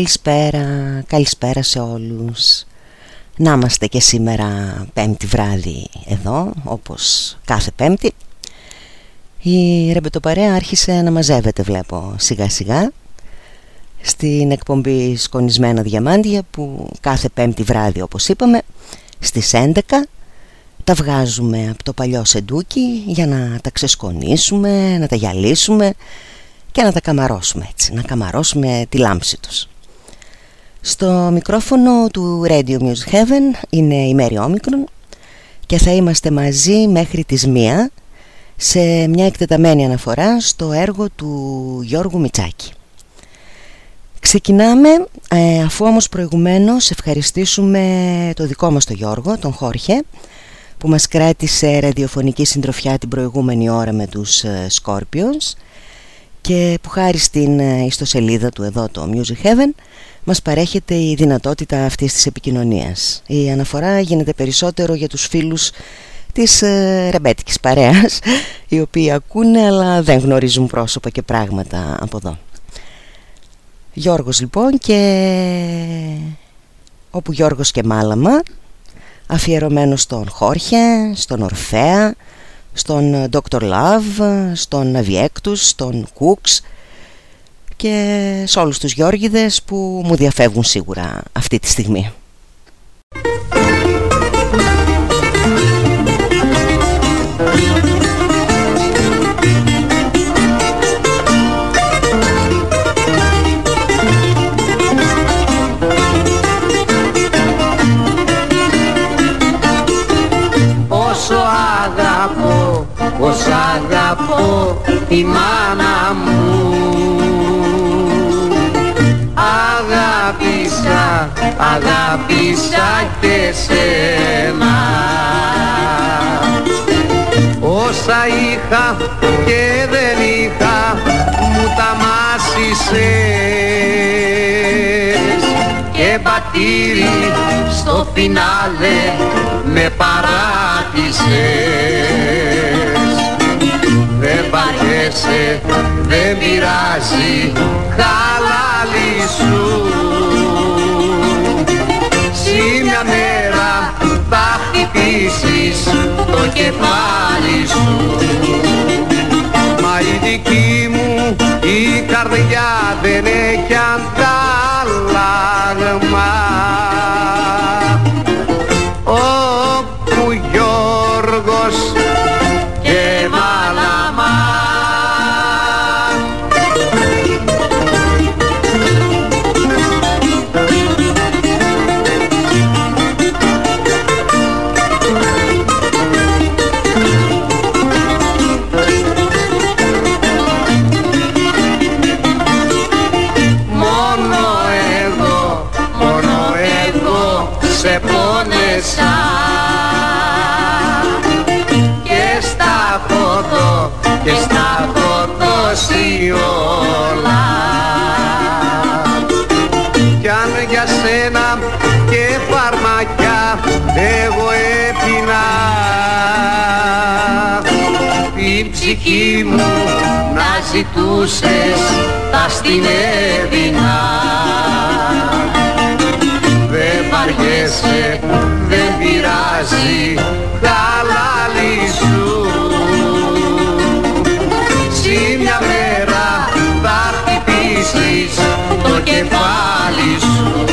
Καλησπέρα, καλησπέρα σε όλους Να είμαστε και σήμερα πέμπτη βράδυ εδώ Όπως κάθε πέμπτη Η ρεμπετοπαρέα άρχισε να μαζεύεται βλέπω σιγά σιγά Στην εκπομπή Σκονισμένα Διαμάντια Που κάθε πέμπτη βράδυ όπως είπαμε Στις 11 τα βγάζουμε από το παλιό σεντούκι για να τα ξεσκονίσουμε, να τα γυαλίσουμε και να τα καμαρώσουμε έτσι, να καμαρώσουμε τη λάμψη τους. Στο μικρόφωνο του Radio Music Heaven είναι η Μέρη Όμικρον και θα είμαστε μαζί μέχρι τις μία σε μια εκτεταμένη αναφορά στο έργο του Γιώργου Μιτσάκη. Ξεκινάμε ε, αφού όμως προηγουμένως ευχαριστήσουμε το δικό μας τον Γιώργο, τον Χόρχε που μας κράτησε ραδιοφωνική συντροφιά την προηγούμενη ώρα με τους ε, Scorpions και που χάρη στην ε, ιστοσελίδα του εδώ το Music Heaven μας παρέχεται η δυνατότητα αυτής της επικοινωνίας. Η αναφορά γίνεται περισσότερο για τους φίλους της ε, ρεμπέτικης παρέας οι οποίοι ακούνε αλλά δεν γνωρίζουν πρόσωπα και πράγματα από εδώ. Γιώργος λοιπόν και όπου Γιώργος και Μάλαμα αφιερωμένος στον Χόρχε, στον Ορφέα, στον Dr. Love, στον Αβιέκτους, στον Κούξ και σε όλους τους Γιώργιδες που μου διαφεύγουν σίγουρα αυτή τη στιγμή. πως αγαπώ τη μάνα μου Αγάπησα, αγάπησα και σένα Όσα είχα και δεν είχα μου τα μάσησες. Και πατήρι στο φινάλε με παράτησες. δεν βαριέσαι, δεν πειράζει, χαλάλι σου. Συ μια μέρα θα χτυπήσεις το κεφάλι σου. Μα η δική μου η καρδιά δεν έχει αντάλλαγμα ζητούσες τα στην έδινα. Δεν βαριέσαι, δεν πειράζει, χαλάλι σου. Το κεφάλι σου.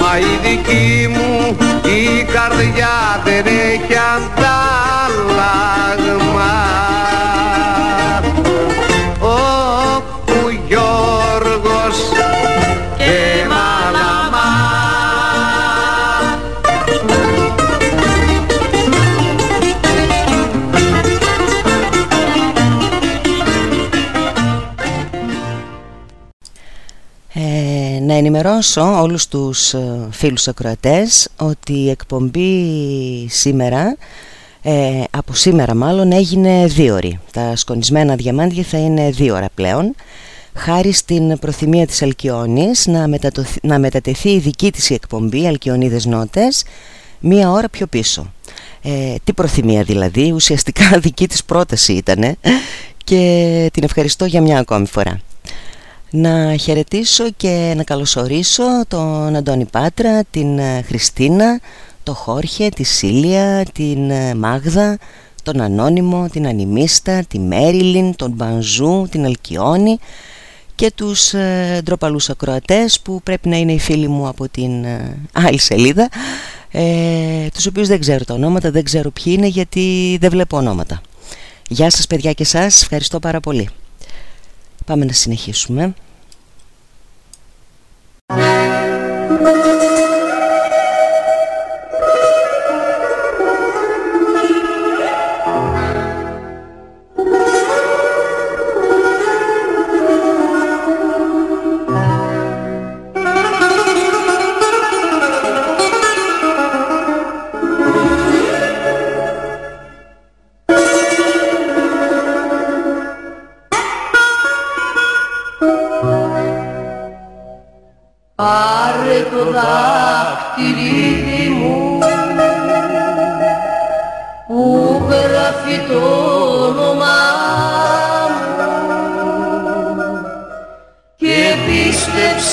Μα η δική μου η καρδιά δεν έχει αντάλλαγμα να ενημερώσω όλους τους ε, φίλους ακροατές ότι η εκπομπή σήμερα, ε, από σήμερα μάλλον, έγινε δύο ώρη. Τα σκονισμένα διαμάντια θα είναι δύο ώρα πλέον, χάρη στην προθυμία της Αλκιόνης να, να μετατεθεί η δική της εκπομπή, Αλκιονίδες Νότες, μία ώρα πιο πίσω. Ε, τι προθυμία δηλαδή, ουσιαστικά δική της πρόταση ήτανε και την ευχαριστώ για μια ακόμη φορά. Να χαιρετήσω και να καλωσορίσω τον Αντώνη Πάτρα, την ε, Χριστίνα, τον Χόρχε, τη Σίλια, την ε, Μάγδα, τον Ανώνυμο, την Ανιμίστα, τη Μέριλιν, τον Μπανζού, την Αλκιόνη και τους ε, ντροπαλούς ακροατές που πρέπει να είναι οι φίλοι μου από την ε, άλλη σελίδα ε, τους οποίους δεν ξέρω τα ονόματα, δεν ξέρω ποιοι είναι γιατί δεν βλέπω ονόματα. Γεια σας παιδιά και σας, ευχαριστώ πάρα πολύ. Πάμε να συνεχίσουμε. Πάρε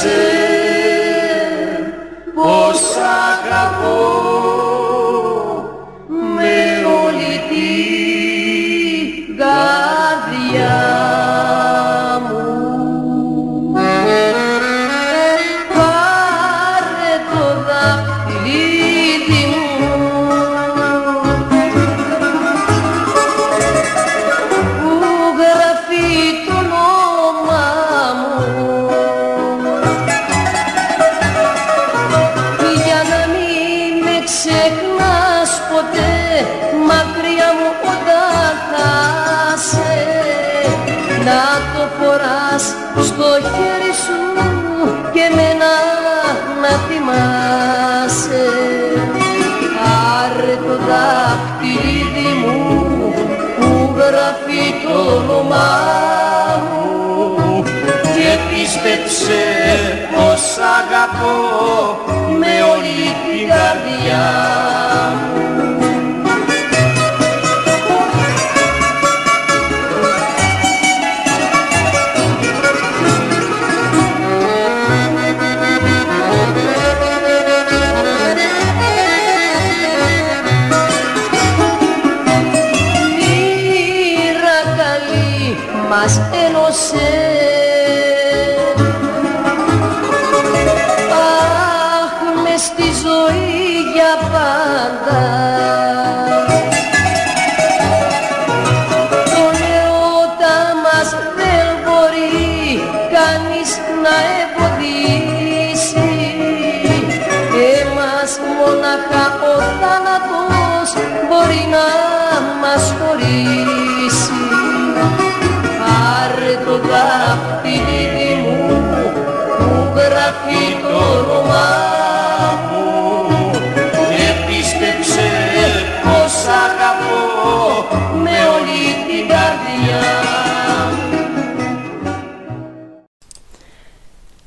πίστεψε πως αγαπώ με όλη την καρδιά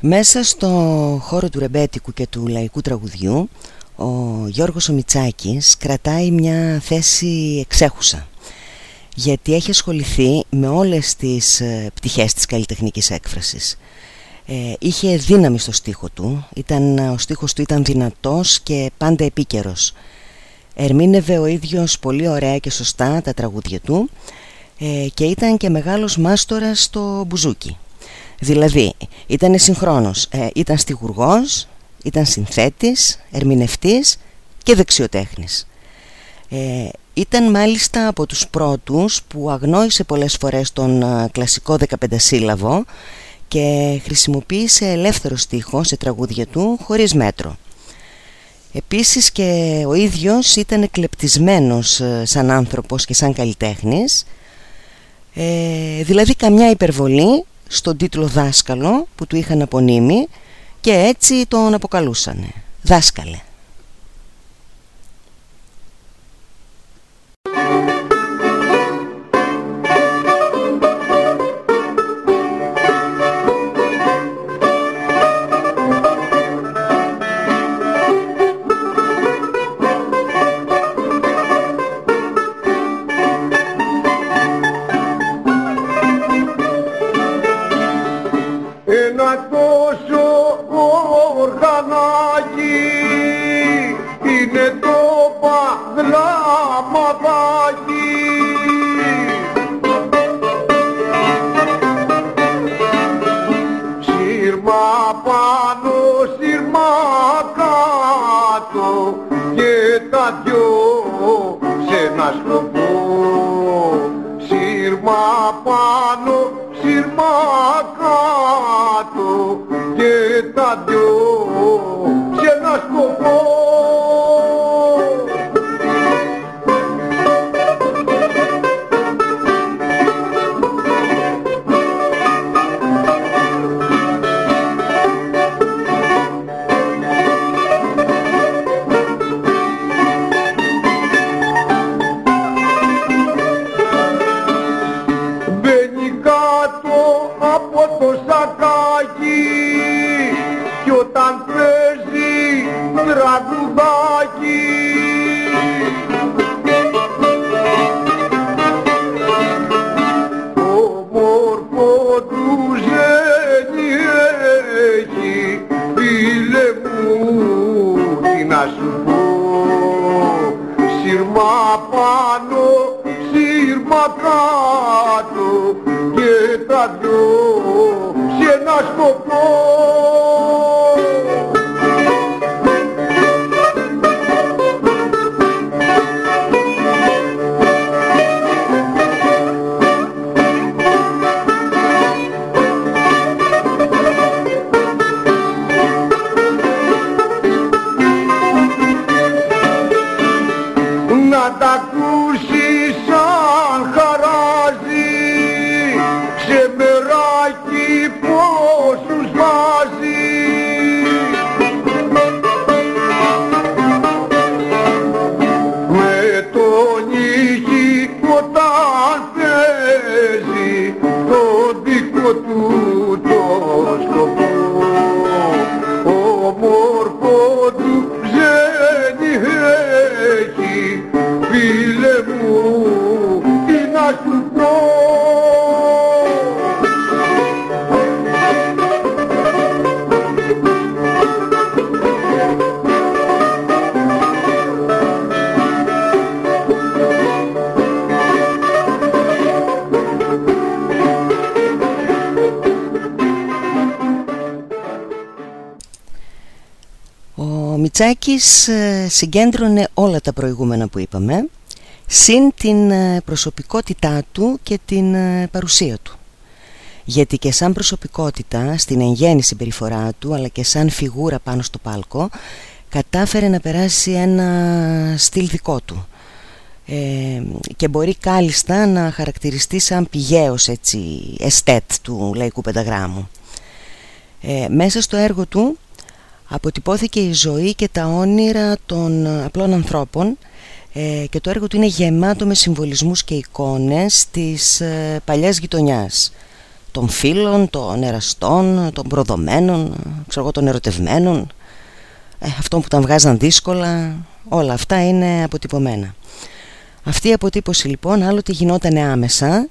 Μέσα στο χώρο του ρεμπέτικου και του λαϊκού τραγουδιού ο Γιώργος Ομιτσάκης κρατάει μια θέση εξέχουσα. Γιατί έχει ασχοληθεί με όλες τις ε, πτυχές της καλλιτεχνικής έκφρασης. Ε, είχε δύναμη στο στίχο του. Ήταν, ο στίχος του ήταν δυνατός και πάντα επίκαιρος. Ερμήνευε ο ίδιος πολύ ωραία και σωστά τα τραγούδια του ε, και ήταν και μεγάλος μάστορας στο μπουζούκι Δηλαδή ήταν συγχρόνως, ε, ήταν στιγουργός, ήταν συνθέτης, ερμηνευτής και δεξιοτέχνης. Ε, ήταν μάλιστα από τους πρώτους που αγνόησε πολλές φορές τον ε, κλασικό 15 σύλλαβο και χρησιμοποίησε ελεύθερο στίχο σε τραγούδια του χωρίς μέτρο. Επίσης και ο ίδιος ήταν εκλεπτισμένος ε, σαν άνθρωπος και σαν καλλιτέχνης ε, δηλαδή καμιά υπερβολή στον τίτλο δάσκαλο που του είχαν απονείμει και έτσι τον αποκαλούσανε. Δάσκαλε τους γεννιέκει φίλε μου τι να σου πω. Σύρμα πάνω σύρμα κάτω και τα δυο σε ένα σκοπό Μητσάκης ε, συγκέντρωνε όλα τα προηγούμενα που είπαμε συν την ε, προσωπικότητά του και την ε, παρουσία του. Γιατί και σαν προσωπικότητα στην εγγέννη συμπεριφορά του αλλά και σαν φιγούρα πάνω στο πάλκο κατάφερε να περάσει ένα στυλ δικό του. Και μπορεί κάλλιστα να χαρακτηριστεί σαν πηγαίος έτσι εστέτ του λαϊκού πενταγράμμου. Μέσα στο έργο του αποτυπώθηκε η ζωή και τα όνειρα των απλών ανθρώπων ε, και το έργο του είναι γεμάτο με συμβολισμούς και εικόνες της ε, παλιάς γειτονιάς. Των φίλων, των εραστών, των προδομένων, ξέρω των ερωτευμένων. Ε, αυτών που τα βγάζαν δύσκολα όλα αυτά είναι αποτυπωμένα. Αυτή η αποτύπωση λοιπόν άλλοτε γινόταν άμεσα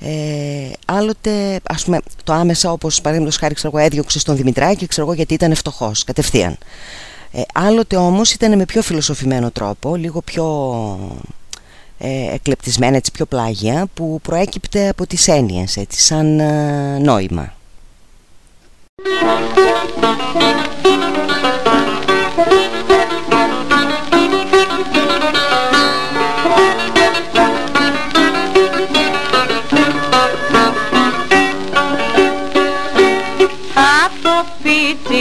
ε, άλλοτε ας πούμε το άμεσα όπως παραδείγματος χάρη ξέρω, έδιωξε στον Δημητράκη ξέρω εγώ γιατί ήταν φτωχός κατευθείαν. Ε, άλλοτε όμως ήταν με πιο φιλοσοφημένο τρόπο λίγο πιο ε, εκλεπτισμένα έτσι πιο πλάγια που προέκυπτε από τις έννοιες έτσι σαν ε, νόημα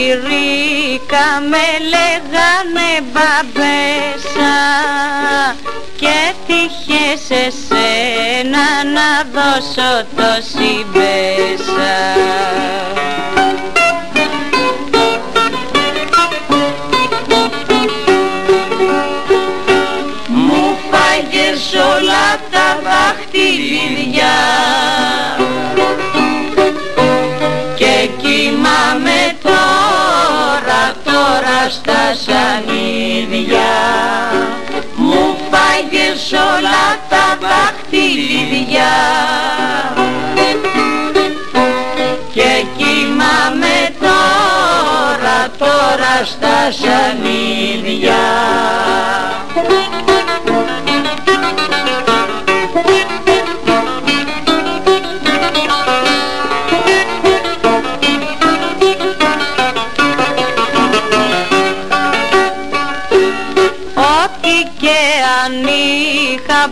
πιτσιρίκα με λέγανε μπαμπέσα και τύχε σε σένα να δώσω το συμπέσα σανίδια μου φάγες όλα τα δαχτυλίδια. Και κοιμάμαι τώρα, τώρα στα σανίδια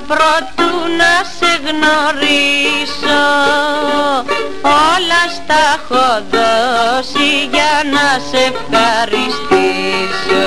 προτού να σε γνωρίσω. Όλα στα έχω δώσει για να σε ευχαριστήσω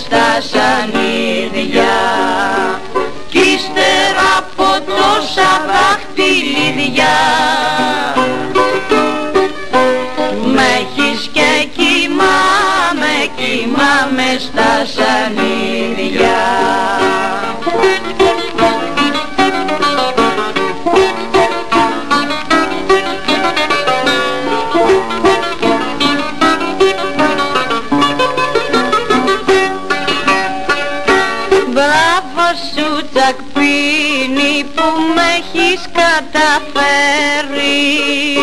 στα σανίδια. Κι ύστερα από τόσα δαχτυλίδια με έχεις και κοιμάμαι, κοιμάμαι στα σανίδια ferry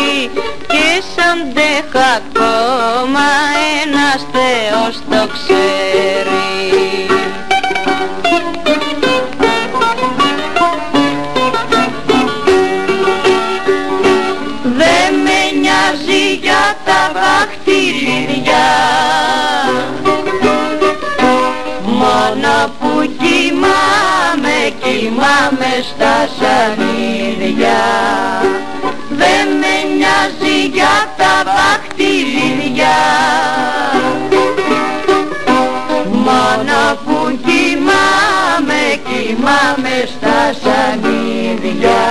κοιμάμαι, κοιμάμαι στα σανίδια. Δεν με νοιάζει για τα βαχτηρίδια μόνο που κοιμάμαι, κοιμάμαι στα σανίδια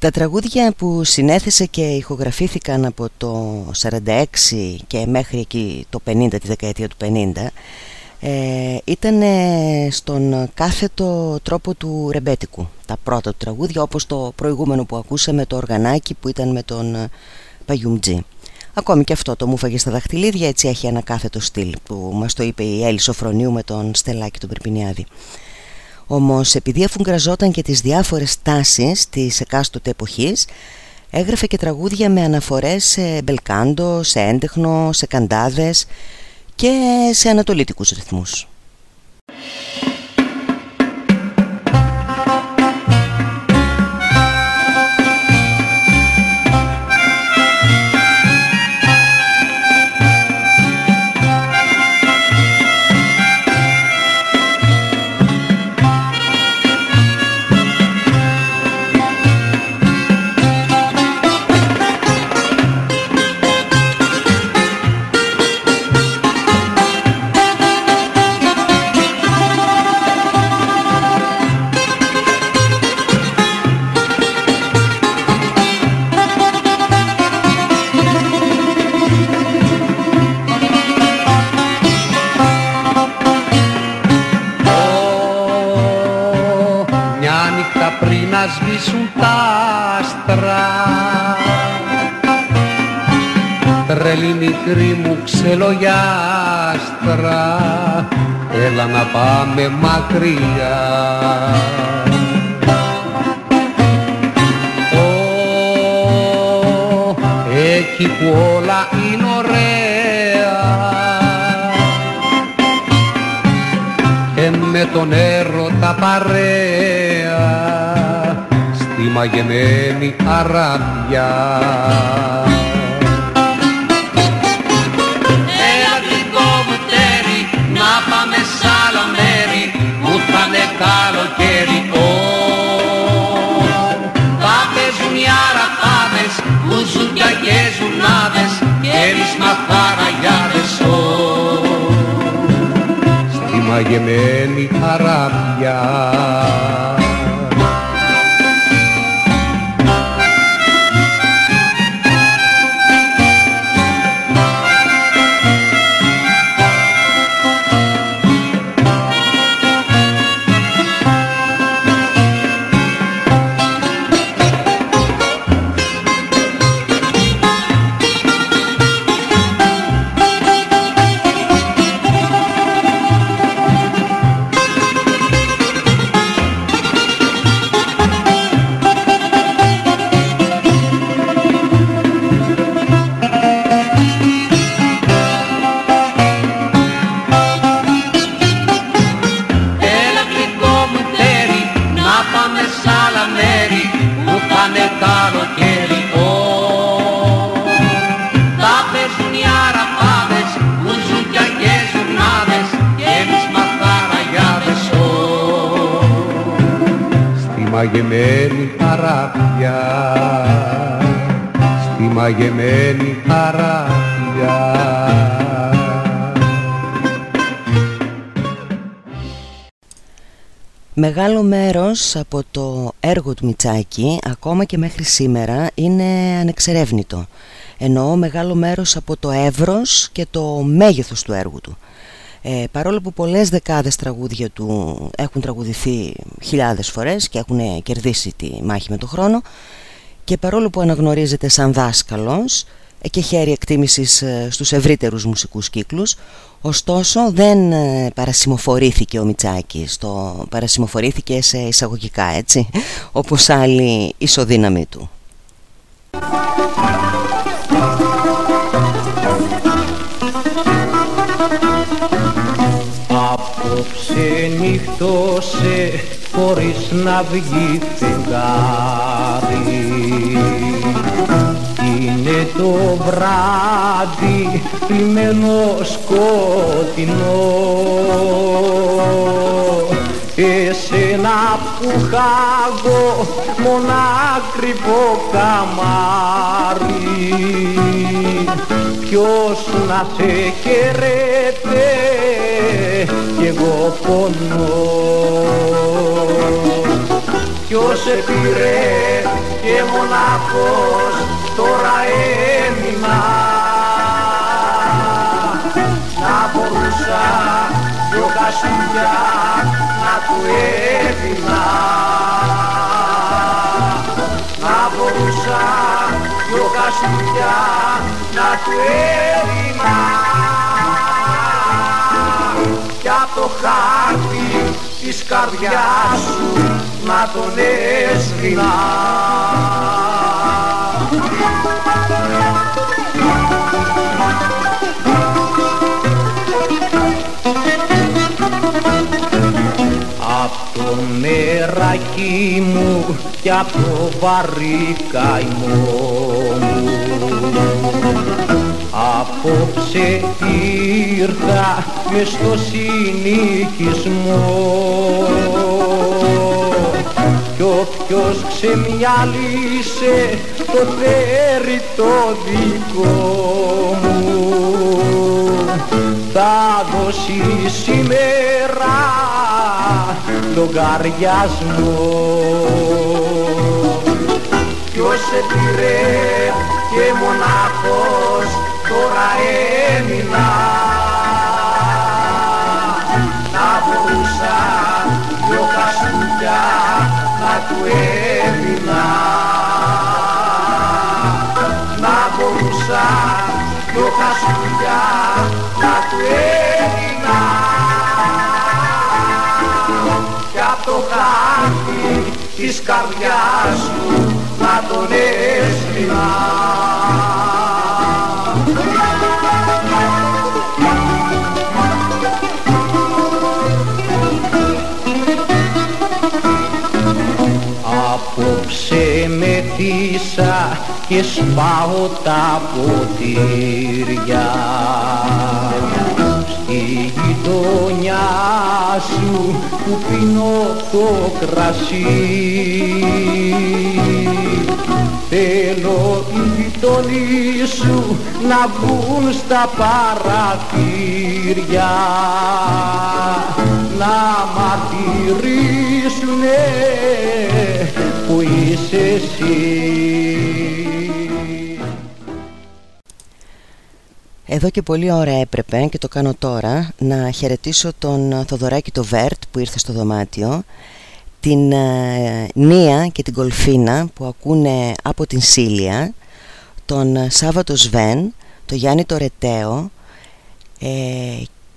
Τα τραγούδια που συνέθεσε και ηχογραφήθηκαν από το 46 και μέχρι εκεί το 50, τη δεκαετία του 50 ε, ήταν στον κάθετο τρόπο του ρεμπέτικου τα πρώτα του τραγούδια όπως το προηγούμενο που ακούσαμε το οργανάκι που ήταν με τον Παγιουμτζή. Ακόμη και αυτό το μου φαγε στα δαχτυλίδια έτσι έχει ένα κάθετο στυλ που μας το είπε η Έλλη Σοφρονίου με τον Στελάκη τον Περπινιάδη όμως επειδή αφουγκραζόταν και τις διάφορες τάσεις της εκάστοτε εποχής έγραφε και τραγούδια με αναφορές σε μπελκάντο, σε έντεχνο, σε καντάδες και σε ανατολίτικους ρυθμούς. Μικρή μου ξελογιάστρα Έλα να πάμε μακριά Εκεί που όλα είναι ωραία και με τον έρωτα παρέα τη μαγεμένη αράδια. Καλοκαίρι. Θα παίζουν οι αραπάδες, μπουζούκια και ζουνάδες και εμείς μαθαραγιάδες. Στη μαγεμένη αράδια. Μαγεμένη χαράπια Μεγάλο μέρος από το έργο του Μιτσάκη ακόμα και μέχρι σήμερα είναι ανεξερεύνητο. Εννοώ μεγάλο μέρος από το εύρος και το μέγεθος του έργου του. Ε, παρόλο που πολλές δεκάδες τραγούδια του έχουν τραγουδηθεί χιλιάδες φορές και έχουν κερδίσει τη μάχη με τον χρόνο και παρόλο που αναγνωρίζεται σαν δάσκαλος ε, και χέρι εκτίμησης ε, στους ευρύτερους μουσικούς κύκλους ωστόσο δεν ε, παρασημοφορήθηκε ο Μιτσάκης το παρασημοφορήθηκε σε εισαγωγικά έτσι όπως άλλοι ισοδύναμοι του. Απόψε νύχτωσε χωρίς να βγει φεγγάρι Είναι το βράδυ πλημμένο σκοτεινό Εσένα που χάγω μονάκριβο καμάρι Ποιος να σε χαιρέτε κι εγώ πονώ. Ποιος σε πήρε και μονάχος τώρα έμεινα. Να μπορούσα δυο κασούλια να του έδινα. Να μπορούσα δυο κασούλια να του έδινα. Κι απ' το χάρτη της καρδιάς σου να τον έσβηνα Απ' το μεράκι μου και απ' το βαρύ καημό μου Απόψε ήρθα μες στο συνοικισμό κι όποιος ξεμυαλίσε το φέρει το δικό μου. Θα δώσει σήμερα λογαριασμό ποιος σε πήρε και μονάχος τώρα έμεινα. Να μπορούσα δυο χασούδια να του έδινα να μπορούσα δυο χασούδια να του έδινα κι απ' το χάρτη της καρδιάς σου να τον έσβηνα Απόψε με θύσα και σπάω τα ποτήρια. Στη γειτονιά σου που πίνω το κρασί. Θέλω οι γειτονοί σου να βγουν στα παραθύρια. Να μαρτυρήσουνε που είσαι εσύ. Εδώ και πολλή ώρα έπρεπε και το κάνω τώρα να χαιρετήσω τον Θοδωράκη το Βέρτ που ήρθε στο δωμάτιο την ε, Νία και την Κολφίνα που ακούνε από την Σίλια τον Σάββατο Σβέν, τον Γιάννη το Ρετέο ε,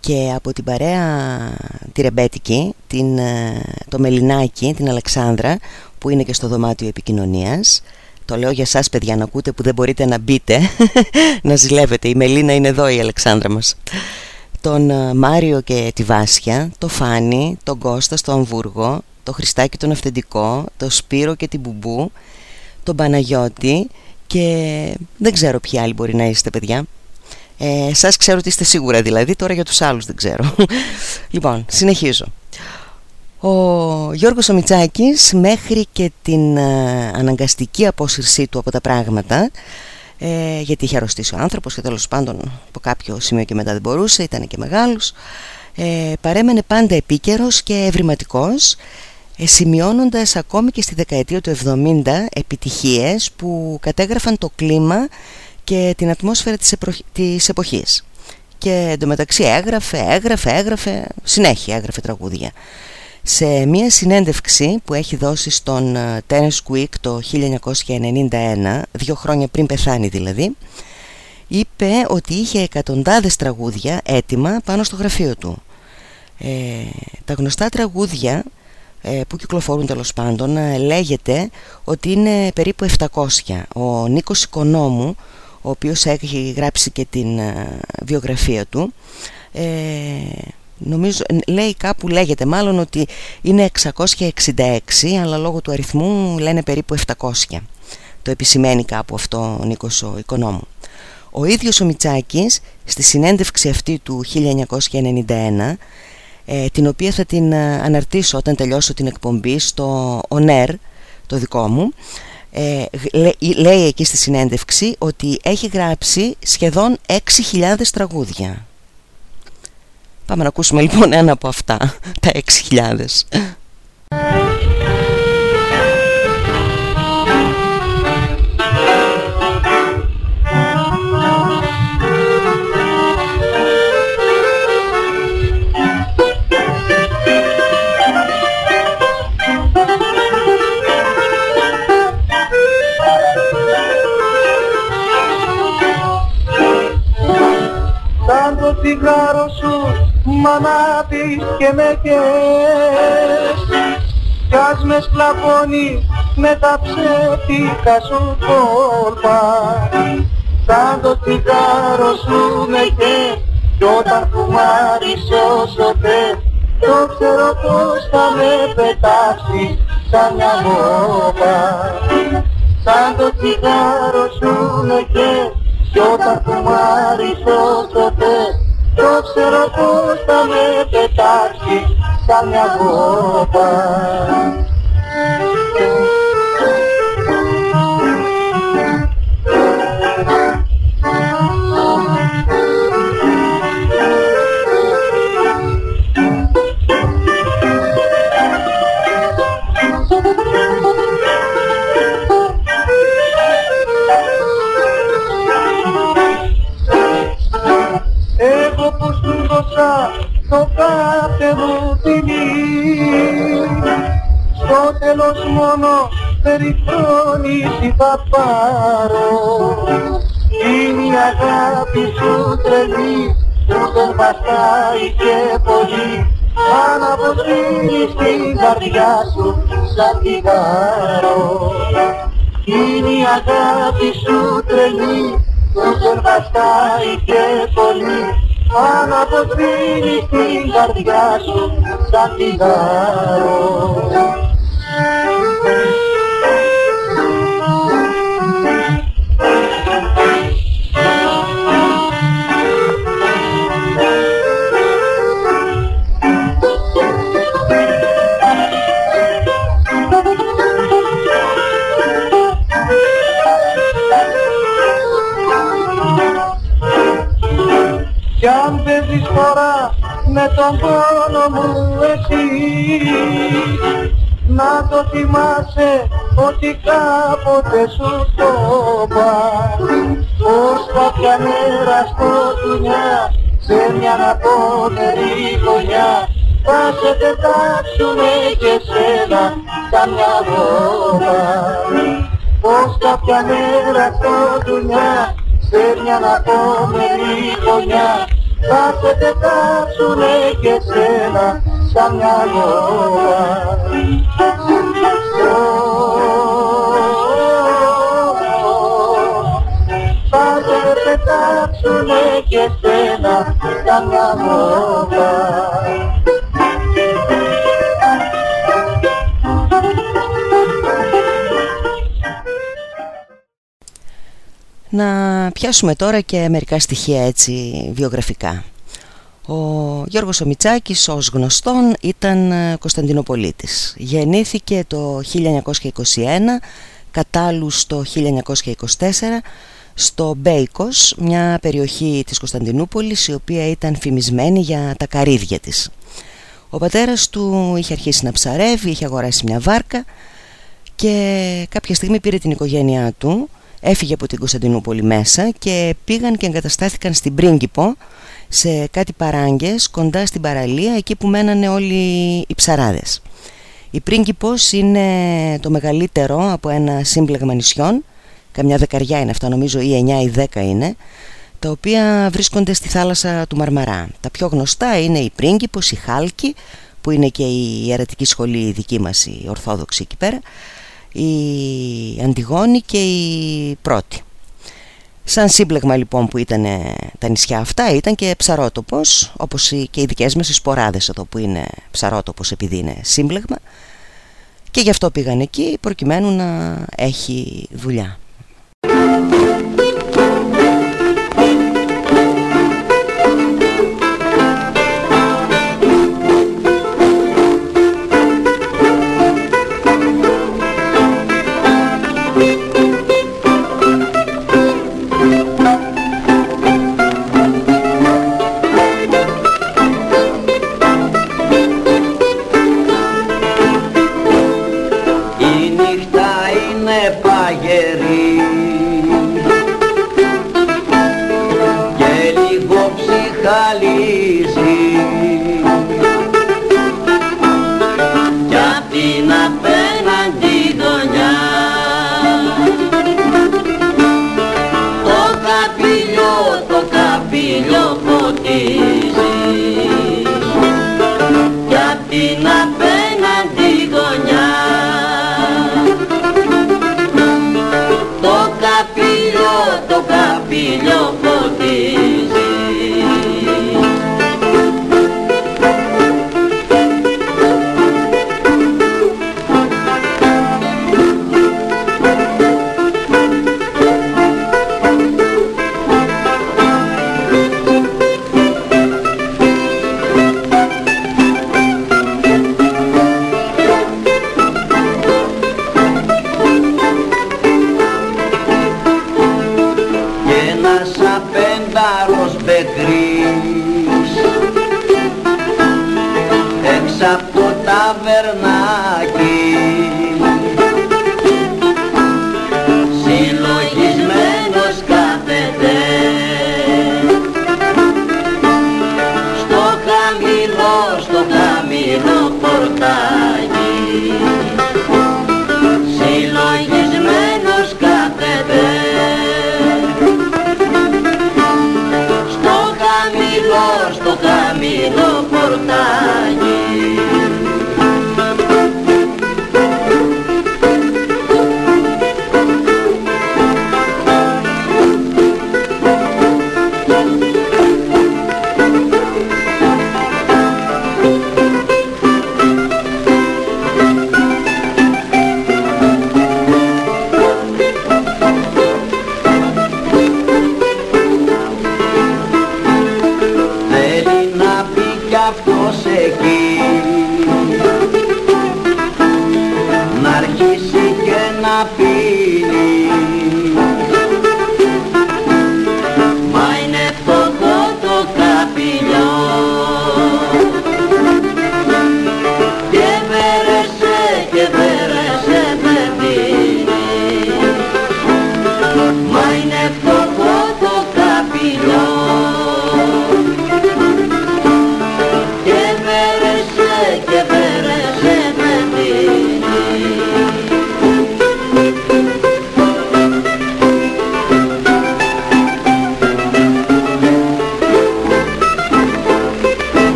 και από την παρέα τη Ρεμπέτικη, την, ε, το Μελινάκι, την Αλεξάνδρα που είναι και στο δωμάτιο επικοινωνίας. Το λέω για σας παιδιά να ακούτε που δεν μπορείτε να μπείτε Να ζηλεύετε. Η Μελίνα είναι εδώ η Αλεξάνδρα μας. Τον ε, Μάριο και τη Βάσια Το Φάνη, τον Κώστα στο Αμβούργο Το Χριστάκι τον Αυθεντικό Το Σπύρο και την Μπουμπού Τον Παναγιώτη Και δεν ξέρω ποιοι άλλοι μπορεί να είστε παιδιά. Ε, Σας ξέρω ότι είστε σίγουρα δηλαδή. Τώρα για τους άλλους δεν ξέρω. Λοιπόν συνεχίζω. Ο Γιώργος Ομιτσάκης μέχρι και την ε, αναγκαστική απόσυρσή του από τα πράγματα ε, γιατί είχε αρρωστήσει ο άνθρωπος και τέλος πάντων από κάποιο σημείο και μετά δεν μπορούσε, ήταν και μεγάλος ε, παρέμενε πάντα επίκαιρος και ευρηματικός. ε, σημειώνοντας ακόμη και στη δεκαετία του 70 επιτυχίες που κατέγραφαν το κλίμα και την ατμόσφαιρα της, της εποχής και εντωμεταξύ έγραφε, έγραφε, έγραφε, συνέχεια έγραφε τραγούδια σε μια συνέντευξη που έχει δώσει στον ε, Terence Quick το 1991, δύο χρόνια πριν πεθάνει δηλαδή, είπε ότι είχε εκατοντάδες τραγούδια έτοιμα πάνω στο γραφείο του. Ε, τα γνωστά τραγούδια ε, που κυκλοφορούν τέλος πάντων ε, λέγεται ότι είναι περίπου 700. Ο Νίκος Οικονόμου, ο οποίος έχει γράψει και την βιογραφία του, Νομίζω, λέει κάπου λέγεται μάλλον ότι είναι 666 αλλά λόγω του αριθμού λένε περίπου 700 το επισημαίνει κάπου αυτό ο Νίκος ο Οικονόμου ο ίδιος ο Μιτσάκης στη συνέντευξη αυτή του 1991 ε, την οποία θα την ε, αναρτήσω όταν τελειώσω την εκπομπή στο ONER το δικό μου ε, λέει εκεί στη συνέντευξη ότι έχει γράψει σχεδόν 6.000 τραγούδια Πάμε να ακούσουμε λοιπόν ένα από αυτά, τα 6.000. τσιγάρο σου μανάτης και με κες κι ας με σκλαβώνει με τα ψεύτικα σου κόλπα. Σαν το τσιγάρο σου με κες κι όταν φουμάρεις όσο θες το ξέρω πως θα με πετάξει σαν μια βόμβα σαν το τσιγάρο σου με κες κι όταν φουμάρεις όσο θες το ξέρω πως θα με πετάξει σαν μια βόμβα που σου δώσα το κάθε μου τιμή. Στο τέλος μόνο περιφρόνηση θα πάρω είναι η αγάπη σου τρελή που δεν βαστάει και πολύ. Αν αποσβήνεις την καρδιά σου σαν τυγάρο είναι η αγάπη σου τρελή που δεν βαστάει και πολύ αν αποσβήνεις την καρδιά σου σαν τυγάρο με τον πόνο μου εσύ. Να το θυμάσαι ότι κάποτε σου το είπα πως κάποια μέρα στο δουλειά σε μια απότερη γωνιά. Θα σε πετάξουνε και σένα σαν μια βόμβα πως κάποια μέρα στο δουλειά σε μια απότερη γωνιά θα σε πετάξουνε και σένα σαν μια γόμβα θα σε πετάξουνε και σένα σαν μια γόμβα Να πιάσουμε τώρα και μερικά στοιχεία έτσι βιογραφικά. Ο Γιώργος Ομιτσάκης ως γνωστόν ήταν ε, Κωνσταντινοπολίτης. Γεννήθηκε το 1921, κατάλους το 1924 στο Μπέικος, μια περιοχή της Κωνσταντινούπολης η οποία ήταν φημισμένη για τα καρύδια της. Ο πατέρας του είχε αρχίσει να ψαρεύει, είχε αγοράσει μια βάρκα και κάποια στιγμή πήρε την οικογένειά του έφυγε από την Κωνσταντινούπολη μέσα και πήγαν και εγκαταστάθηκαν στην Πρίγκιπο σε κάτι παράγκες κοντά στην παραλία εκεί που μένανε όλοι οι ψαράδες. Η Πρίγκιπος είναι το μεγαλύτερο από ένα σύμπλεγμα νησιών, καμιά δεκαριά είναι αυτά νομίζω ή εννιά ή δέκα είναι, τα οποία βρίσκονται στη θάλασσα του Μαρμαρά. Τα πιο γνωστά είναι η Πρίγκιπος, η Χάλκη, που είναι και η ιερατική σχολή η δική μας η Ορθόδοξη εκεί πέρα, η Αντιγόνη και η Πρώτη. Σαν σύμπλεγμα λοιπόν που ήταν τα νησιά αυτά ήταν και ψαρότοπος όπως και οι δικές μας οι σποράδες εδώ που είναι ψαρότοπος επειδή είναι σύμπλεγμα και γι' αυτό πήγαν εκεί προκειμένου να έχει δουλειά.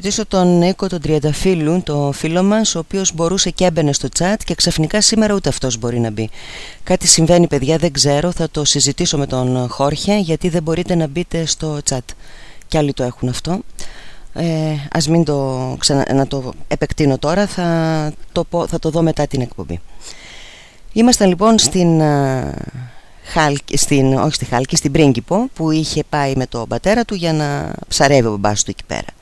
Χαιρετήσω τον Νίκο τον Τριανταφύλου, το φίλο μας, ο οποίος μπορούσε και έμπαινε στο chat και ξαφνικά σήμερα ούτε αυτός μπορεί να μπει. Κάτι συμβαίνει παιδιά, δεν ξέρω, θα το συζητήσω με τον Χόρχε γιατί δεν μπορείτε να μπείτε στο chat. Κι άλλοι το έχουν αυτό. Ε, ας μην το, ξανα, να το επεκτείνω τώρα, θα το, πω- θα το δω μετά την εκπομπή. Ήμασταν λοιπόν στην, α, Χάλκη, στην, όχι στη Χάλκη, στην Πρίγκιπο που είχε πάει με τον πατέρα του για να ψαρεύει ο μπαμπάς του εκεί πέρα.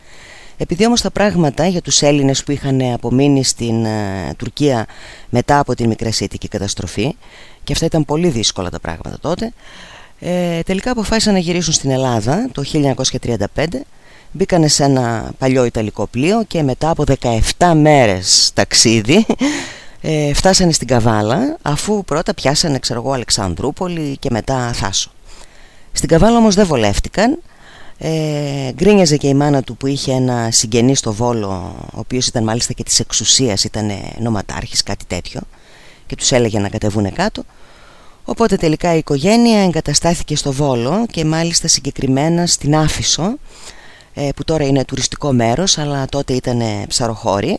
Επειδή όμως τα πράγματα για τους Έλληνες που είχαν απομείνει στην ε, Τουρκία μετά από την Μικρασιατική καταστροφή και αυτά ήταν πολύ δύσκολα τα πράγματα τότε ε, τελικά αποφάσισαν να γυρίσουν στην Ελλάδα το 1935 μπήκανε σε ένα παλιό Ιταλικό πλοίο και μετά από 17 μέρες ταξίδι ε, φτάσανε στην Καβάλα αφού πρώτα πιάσανε ξέρω εγώ Αλεξανδρούπολη και μετά Θάσο. Στην Καβάλα όμως δεν βολεύτηκαν ε, γκρίνιαζε και η μάνα του που είχε ένα συγγενή στο Βόλο ο οποίος ήταν μάλιστα και της εξουσίας ήταν νοματάρχης κάτι τέτοιο και τους έλεγε να κατεβούνε κάτω οπότε τελικά η οικογένεια εγκαταστάθηκε στο Βόλο και μάλιστα συγκεκριμένα στην Άφησο ε, που τώρα είναι τουριστικό μέρος αλλά τότε ήταν ψαροχώρη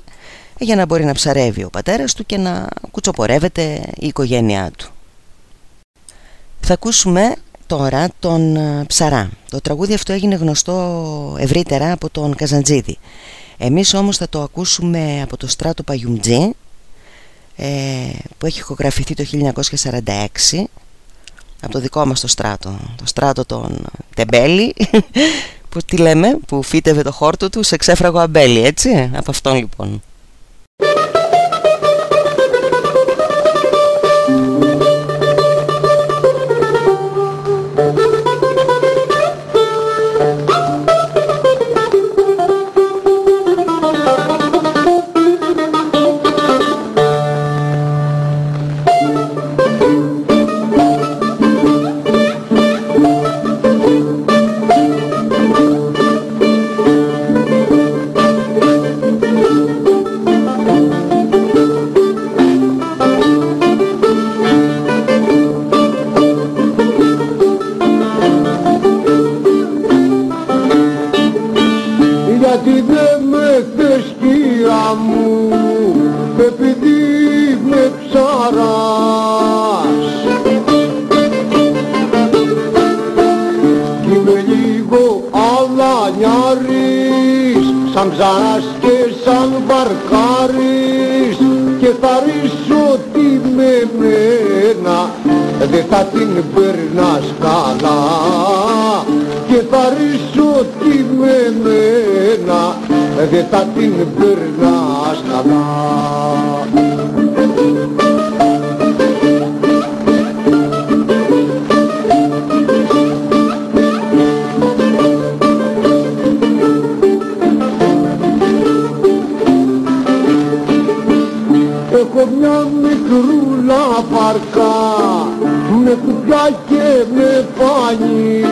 για να μπορεί να ψαρεύει ο πατέρας του και να κουτσοπορεύεται η οικογένειά του. Θα ακούσουμε τώρα τον ε, Ψαρά. Το τραγούδι αυτό έγινε γνωστό ευρύτερα από τον Καζαντζίδη. Εμείς όμως θα το ακούσουμε από το στράτο Παγιουμτζή ε, που έχει ηχογραφηθεί το 1946 από το δικό μας το στράτο, το στράτο των Τεμπέλη που τι λέμε, που φύτευε το χόρτο του σε ξέφραγο αμπέλι, έτσι, από αυτόν λοιπόν. Την περνάς καλά και θα ρίσω τη με μένα δεν θα την περνάς καλά Έχω μια μικρούλα βαρκά με κουπιά και με πάνι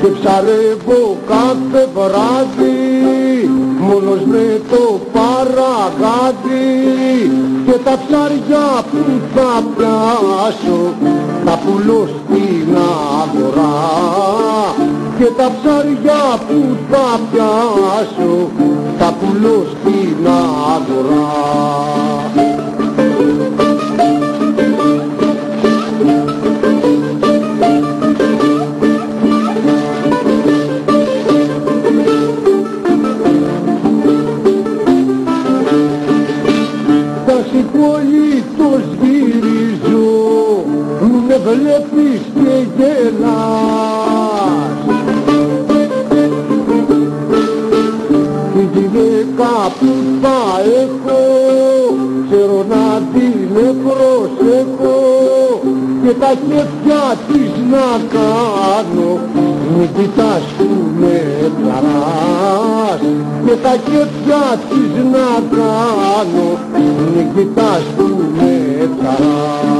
και ψαρεύω κάθε βράδυ μόνος με το παραγάδι και τα ψάρια που θα πιάσω τα πουλώ στην αγορά. Και τα ψάρια που θα πιάσω τα πουλώ στην αγορά. Και τα χέρια της να κάνω, μην κοιτάς που με πλαράς και τα χέρια της να κάνω, μην κοιτάς που με πλαράς.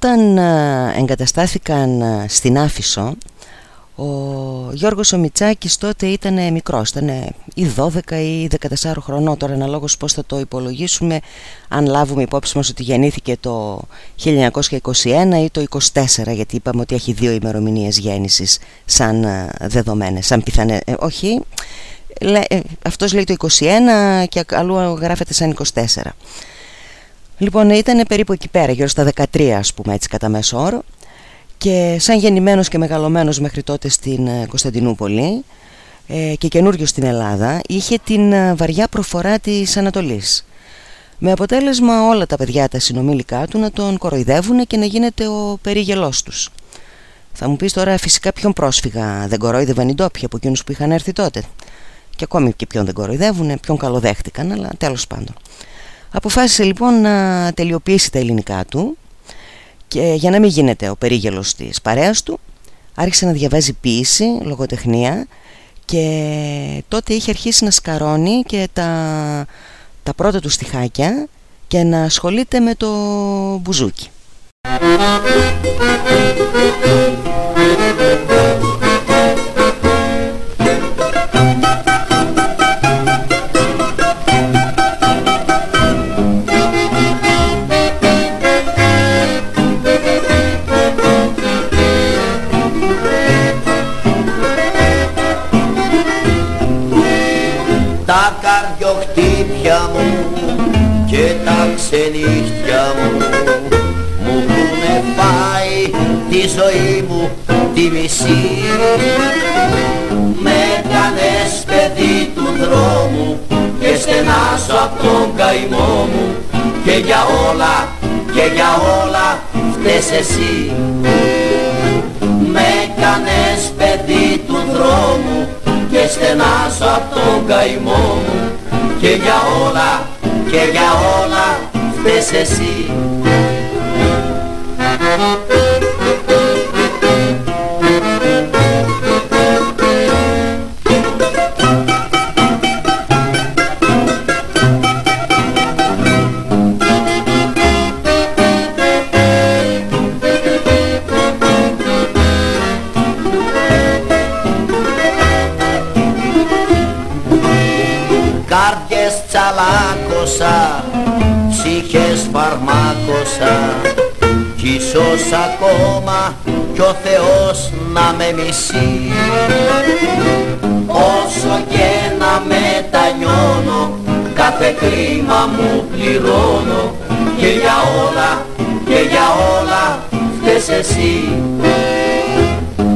Όταν ε, εγκαταστάθηκαν ε, στην Άφησο ο Γιώργος ο Μιτσάκης τότε ήταν μικρός, ήταν ή 12 ή 14 χρονών. Τώρα αναλόγως πώς θα το υπολογίσουμε αν λάβουμε υπόψη μας ότι γεννήθηκε το 1921 ή το 24 γιατί είπαμε ότι έχει δύο ημερομηνίες γέννησης σαν ε, δεδομένες, σαν πιθανές, όχι αυτός λέει το 21 και αλλού γράφεται σαν 24 Λοιπόν ήταν περίπου εκεί πέρα γύρω στα 13 ας πούμε έτσι κατά μέσο όρο. Και σαν γεννημένος και μεγαλωμένος μέχρι τότε στην ε, Κωνσταντινούπολη ε, και καινούριο στην Ελλάδα είχε την ε, βαριά προφορά της Ανατολής. Με αποτέλεσμα όλα τα παιδιά τα συνομήλικά του να τον κοροϊδεύουν και να γίνεται ο περίγελός τους. Θα μου πεις τώρα φυσικά ποιον πρόσφυγα δεν κοροϊδεύαν οι ντόπιοι από εκείνους που είχαν έρθει τότε; Και ακόμη και ποιον δεν κοροϊδεύουν, ποιον καλοδέχτηκαν αλλά τέλος πάντων Αποφάσισε λοιπόν να τελειοποιήσει τα ελληνικά του και για να μην γίνεται ο περίγελος της παρέας του άρχισε να διαβάζει ποίηση, λογοτεχνία και τότε είχε αρχίσει να σκαρώνει και τα, τα πρώτα του στιχάκια και να ασχολείται με το μπουζούκι. Τη μισή. Με κάνες παιδί του δρόμου και στενάσω απ' τον καημό μου. Και για όλα και για όλα φταίς εσύ. Με κάνες παιδί του δρόμου και στενάσω απ' τον καημό μου. Και για όλα και για όλα φταίς εσύ τσαλάκωσα, ψυχές φαρμάκωσα κι κι ίσως ακόμα κι ο Θεός να με μισεί. Όσο και να μετανιώνω κάθε κρίμα μου πληρώνω. Και για όλα και για όλα φταίς εσύ.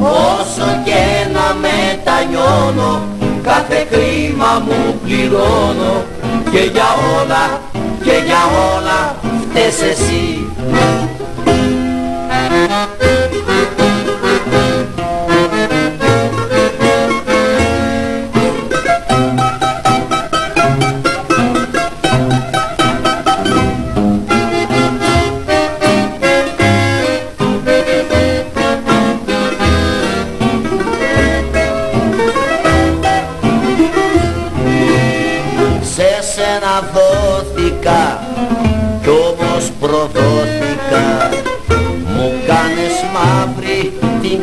Όσο και να μετανιώνω κάθε κρίμα μου πληρώνω. Και για όλα και για όλα φταίς εσύ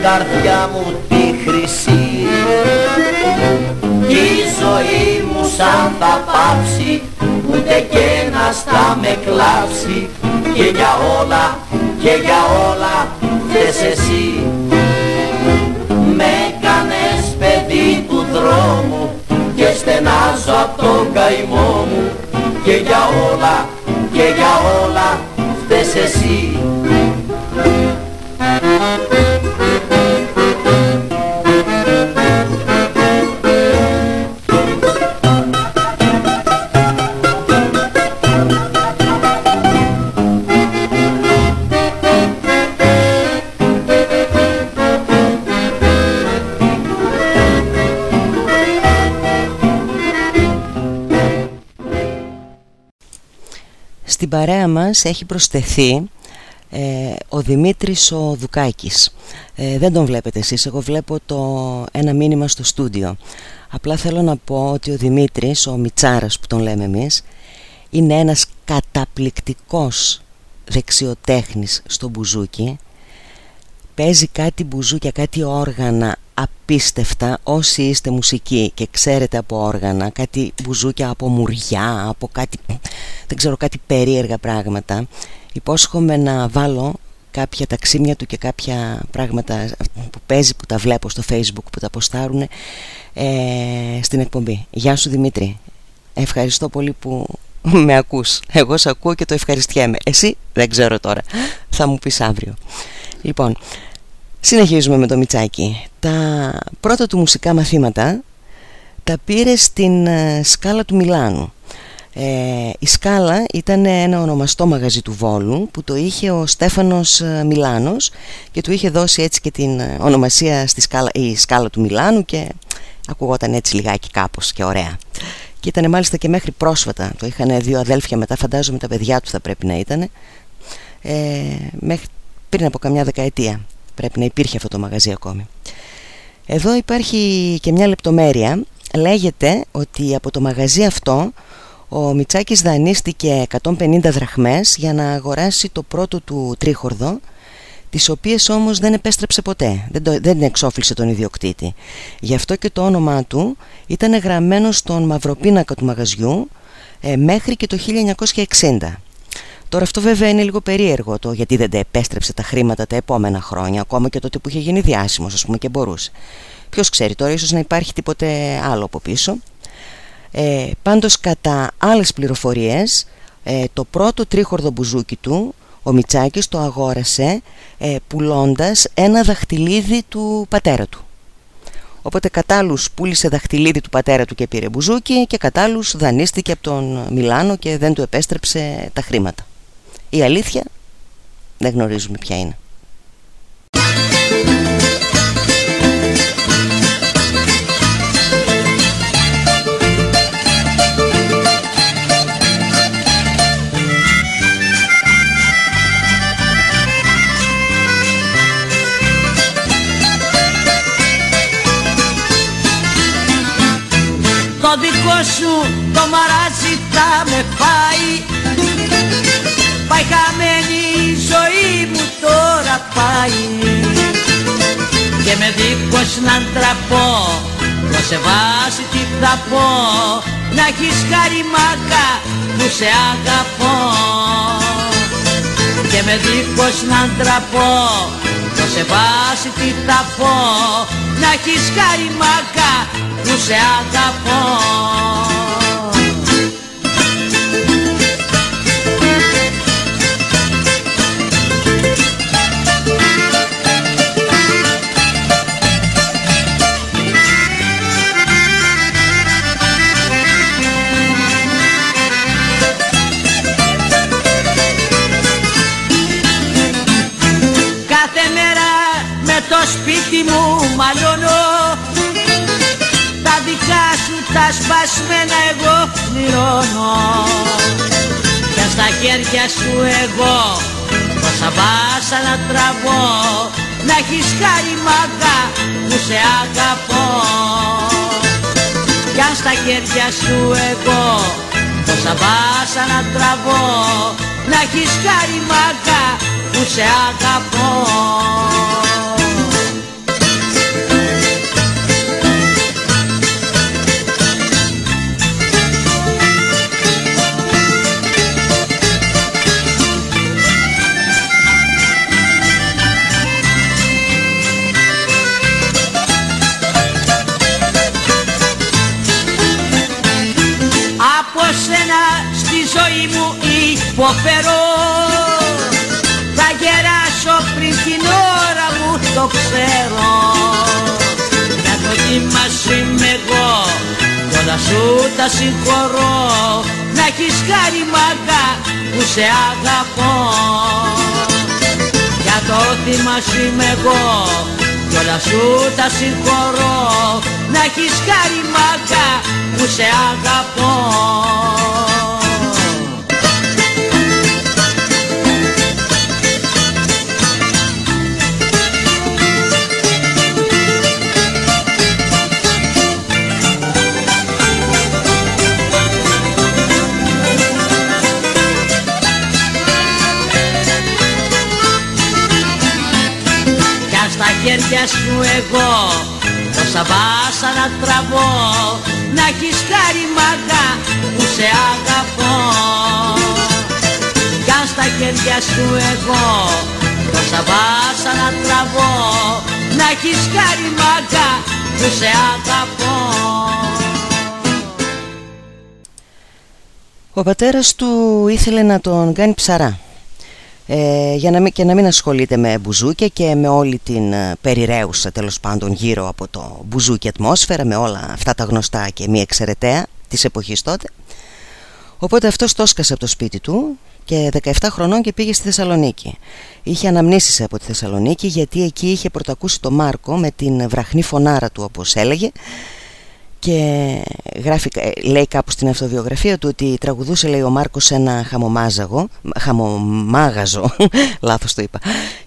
καρδιά μου τη χρυσή. Κι η ζωή μου σαν θα πάψει ούτε και να στα με κλάψει. Και για όλα και για όλα θες εσύ. Με κάνες παιδί του δρόμου και στενάζω από τον καημό μου. Και για όλα και για όλα θες εσύ στην παρέα μας έχει προσθεθεί ε, ο Δημήτρης ο Δουκάκης. Ε, Δεν τον βλέπετε εσείς, εγώ βλέπω το ένα μήνυμα στο στούντιο. Απλά θέλω να πω ότι ο Δημήτρης, ο Μιτσάρας που τον λέμε εμείς Είναι ένας καταπληκτικός δεξιοτέχνης στο μπουζούκι. Παίζει κάτι μπουζούκια, κάτι όργανα απίστευτα όσοι είστε μουσικοί και ξέρετε από όργανα κάτι μπουζούκια από μουριά από κάτι δεν ξέρω κάτι περίεργα πράγματα υπόσχομαι να βάλω κάποια ταξίμια του και κάποια πράγματα που παίζει που τα βλέπω στο facebook που τα ποστάρουν ε, στην εκπομπή. Γεια σου Δημήτρη. Ευχαριστώ πολύ που με ακούς. Εγώ σε ακούω και το ευχαριστιέμαι. Εσύ δεν ξέρω τώρα. Θα μου πεις αύριο. Λοιπόν Συνεχίζουμε με το Μιτσάκι. Τα πρώτα του μουσικά μαθήματα τα πήρε στην ε, σκάλα του Μιλάνου. Ε, η σκάλα ήταν ένα ονομαστό μαγαζί του Βόλου που το είχε ο Στέφανος ε, Μιλάνος και του είχε δώσει έτσι και την ε, ονομασία στη σκάλα, η σκάλα του Μιλάνου και ακουγόταν έτσι λιγάκι κάπως και ωραία. Και ήταν μάλιστα και μέχρι πρόσφατα, το είχαν δύο αδέλφια μετά φαντάζομαι τα παιδιά του θα πρέπει να ήταν, ε, μέχρι, πριν από καμιά δεκαετία Πρέπει να υπήρχε αυτό το μαγαζί ακόμη. Εδώ υπάρχει και μια λεπτομέρεια. Λέγεται ότι από το μαγαζί αυτό ο Μιτσάκης δανείστηκε 150 δραχμές για να αγοράσει το πρώτο του τρίχορδο τις οποίες όμως δεν επέστρεψε ποτέ, δεν, το, δεν εξόφλησε τον ιδιοκτήτη. Γι' αυτό και το όνομά του ήταν γραμμένο στον μαυροπίνακα του μαγαζιού ε, μέχρι και το 1960. Τώρα αυτό βέβαια είναι λίγο περίεργο το γιατί δεν τα επέστρεψε τα χρήματα τα επόμενα χρόνια, ακόμα και τότε που είχε γίνει διάσημος ας πούμε και μπορούσε. Ποιος ξέρει τώρα, ίσως να υπάρχει τίποτε άλλο από πίσω. Ε, πάντως κατά άλλες πληροφορίες, ε, το πρώτο τρίχορδο μπουζούκι του, ο Μιτσάκης το αγόρασε ε, πουλώντας ένα δαχτυλίδι του πατέρα του. Οπότε κατάλους πούλησε δαχτυλίδι του πατέρα του και πήρε μπουζούκι και κατάλους δανείστηκε από τον Μιλάνο και δεν του επέστρεψε τα χρήματα. Η αλήθεια δεν γνωρίζουμε ποια είναι. Το δικό σου το μαράζι θα με πάει Πάει χαμένη η ζωή μου τώρα πάει. Και με δίχως να τραπώ Να σε βάσει τι θα πω. Να έχεις χαρή μάκα που σε αγαπώ. Και με δίχως να ντραπώ το σε βάση τι θα πω. Να έχεις χάρη μάκα που σε αγαπώ σπίτι μου μαλώνω. Τα δικά σου τα σπασμένα εγώ πληρώνω. Και στα χέρια σου εγώ τόσα να τραβώ Να έχεις χάρη μάγκα που σε αγαπώ. Κι αν στα χέρια σου εγώ τόσα να τραβώ Να έχεις χάρη μάγκα που σε αγαπώ υποφέρω Θα γεράσω πριν την ώρα μου το ξέρω. Για το κύμα σου είμαι εγώ Κι όλα σου τα συγχωρώ. Να έχεις χάρη μάγκα που σε αγαπώ. Για το θύμα σου είμαι εγώ Κι όλα σου τα συγχωρώ. Να έχεις χάρη μάγκα που σε αγαπώ χέρια σου εγώ. Τόσα να τραβώ Να έχεις χάρη μάγκα που σε αγαπώ. Κι αν στα χέρια σου εγώ Τόσα να τραβώ Να έχεις χάρη μάγκα που σε αγαπώ. Ο πατέρας του ήθελε να τον κάνει ψαρά ε, για να, και να μην ασχολείται με μπουζούκια και με όλη την ε, περιραίουσα τέλος πάντων γύρω από το μπουζούκι ατμόσφαιρα με όλα αυτά τα γνωστά και μη εξαιρεταία της εποχής τότε. Οπότε αυτός το σκασε από το σπίτι του και 17 χρονών και πήγε στη Θεσσαλονίκη. Είχε αναμνήσεις από τη Θεσσαλονίκη γιατί εκεί είχε πρωτακούσει το Μάρκο με την βραχνή φωνάρα του όπως έλεγε και γράφει, ε, λέει κάπου στην αυτοβιογραφία του ότι τραγουδούσε λέει ο Μάρκος ένα χαμομάζαγο, χαμομάγαζο, λάθος το είπα.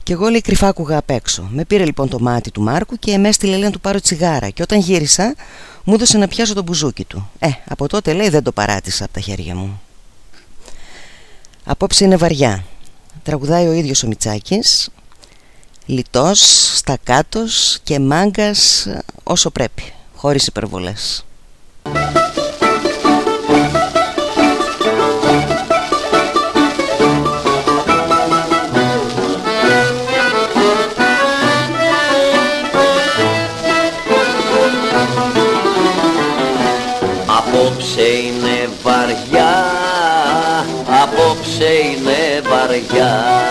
Και εγώ λέει κρυφά άκουγα απ' έξω. Με πήρε λοιπόν το μάτι του Μάρκου και με έστειλε λέει να του πάρω τσιγάρα. Και όταν γύρισα μου έδωσε να πιάσω το μπουζούκι του. Ε, από τότε λέει δεν το παράτησα από τα χέρια μου. Απόψε είναι βαριά. Τραγουδάει ο ίδιος ο Μιτσάκης. Λιτός, στακάτος και μάγκας όσο πρέπει χωρίς υπερβολές. Απόψε είναι βαριά, απόψε είναι βαριά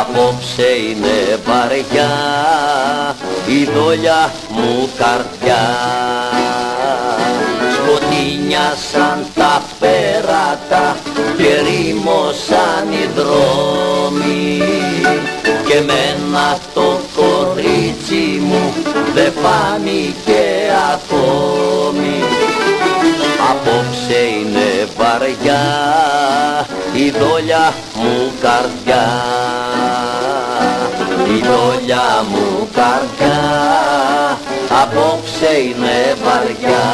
Απόψε είναι βαριά η δόλια μου καρδιά. Σκοτεινιάσαν τα πέρατα και ρήμωσαν οι δρόμοι και μένα το κορίτσι μου δεν φάνηκε ακόμη. Απόψε είναι βαριά η δόλια μου καρδιά η δόλια μου καρδιά απόψε είναι βαριά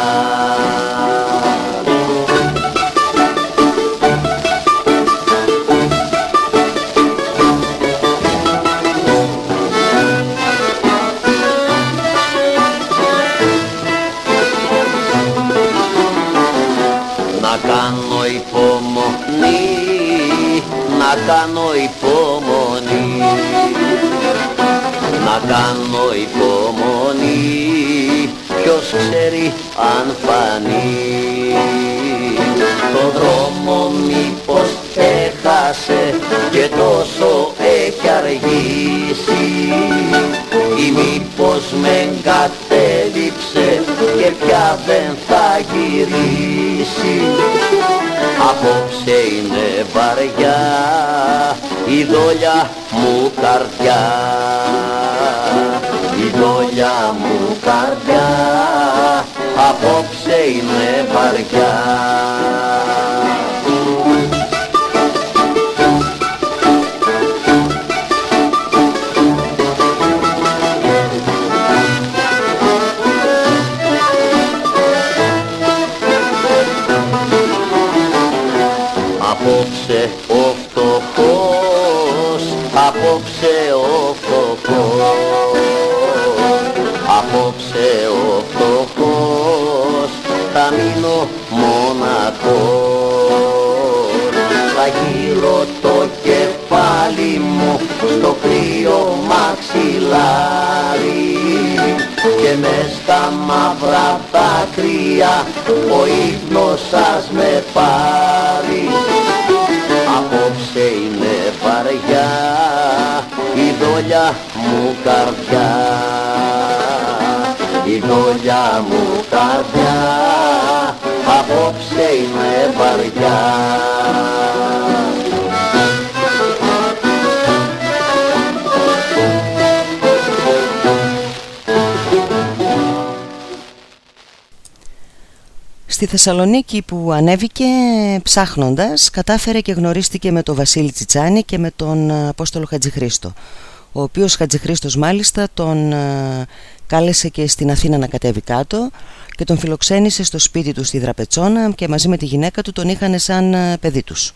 ξέρει αν φανεί. Το δρόμο μήπως έχασε και τόσο έχει αργήσει. Ή μήπως με εγκατέλειψε και πια δεν θα γυρίσει. Απόψε είναι βαριά η δόλια μου καρδιά η δόλια μου καρδιά απόψε είναι βαριά μαξιλάρι και μες στα μαύρα δάκρυα ο ύπνος σας με πάρει. Απόψε είναι βαριά η δόλια μου καρδιά. Η δόλια μου καρδιά απόψε είναι βαριά Στη Θεσσαλονίκη που ανέβηκε ψάχνοντας κατάφερε και γνωρίστηκε με τον Βασίλη Τσιτσάνη και με τον Απόστολο Χατζηχρήστο ο οποίος Χατζηχρήστος μάλιστα τον κάλεσε και στην Αθήνα να κατέβει κάτω και τον φιλοξένησε στο σπίτι του στη Δραπετσόνα και μαζί με τη γυναίκα του τον είχαν σαν παιδί τους.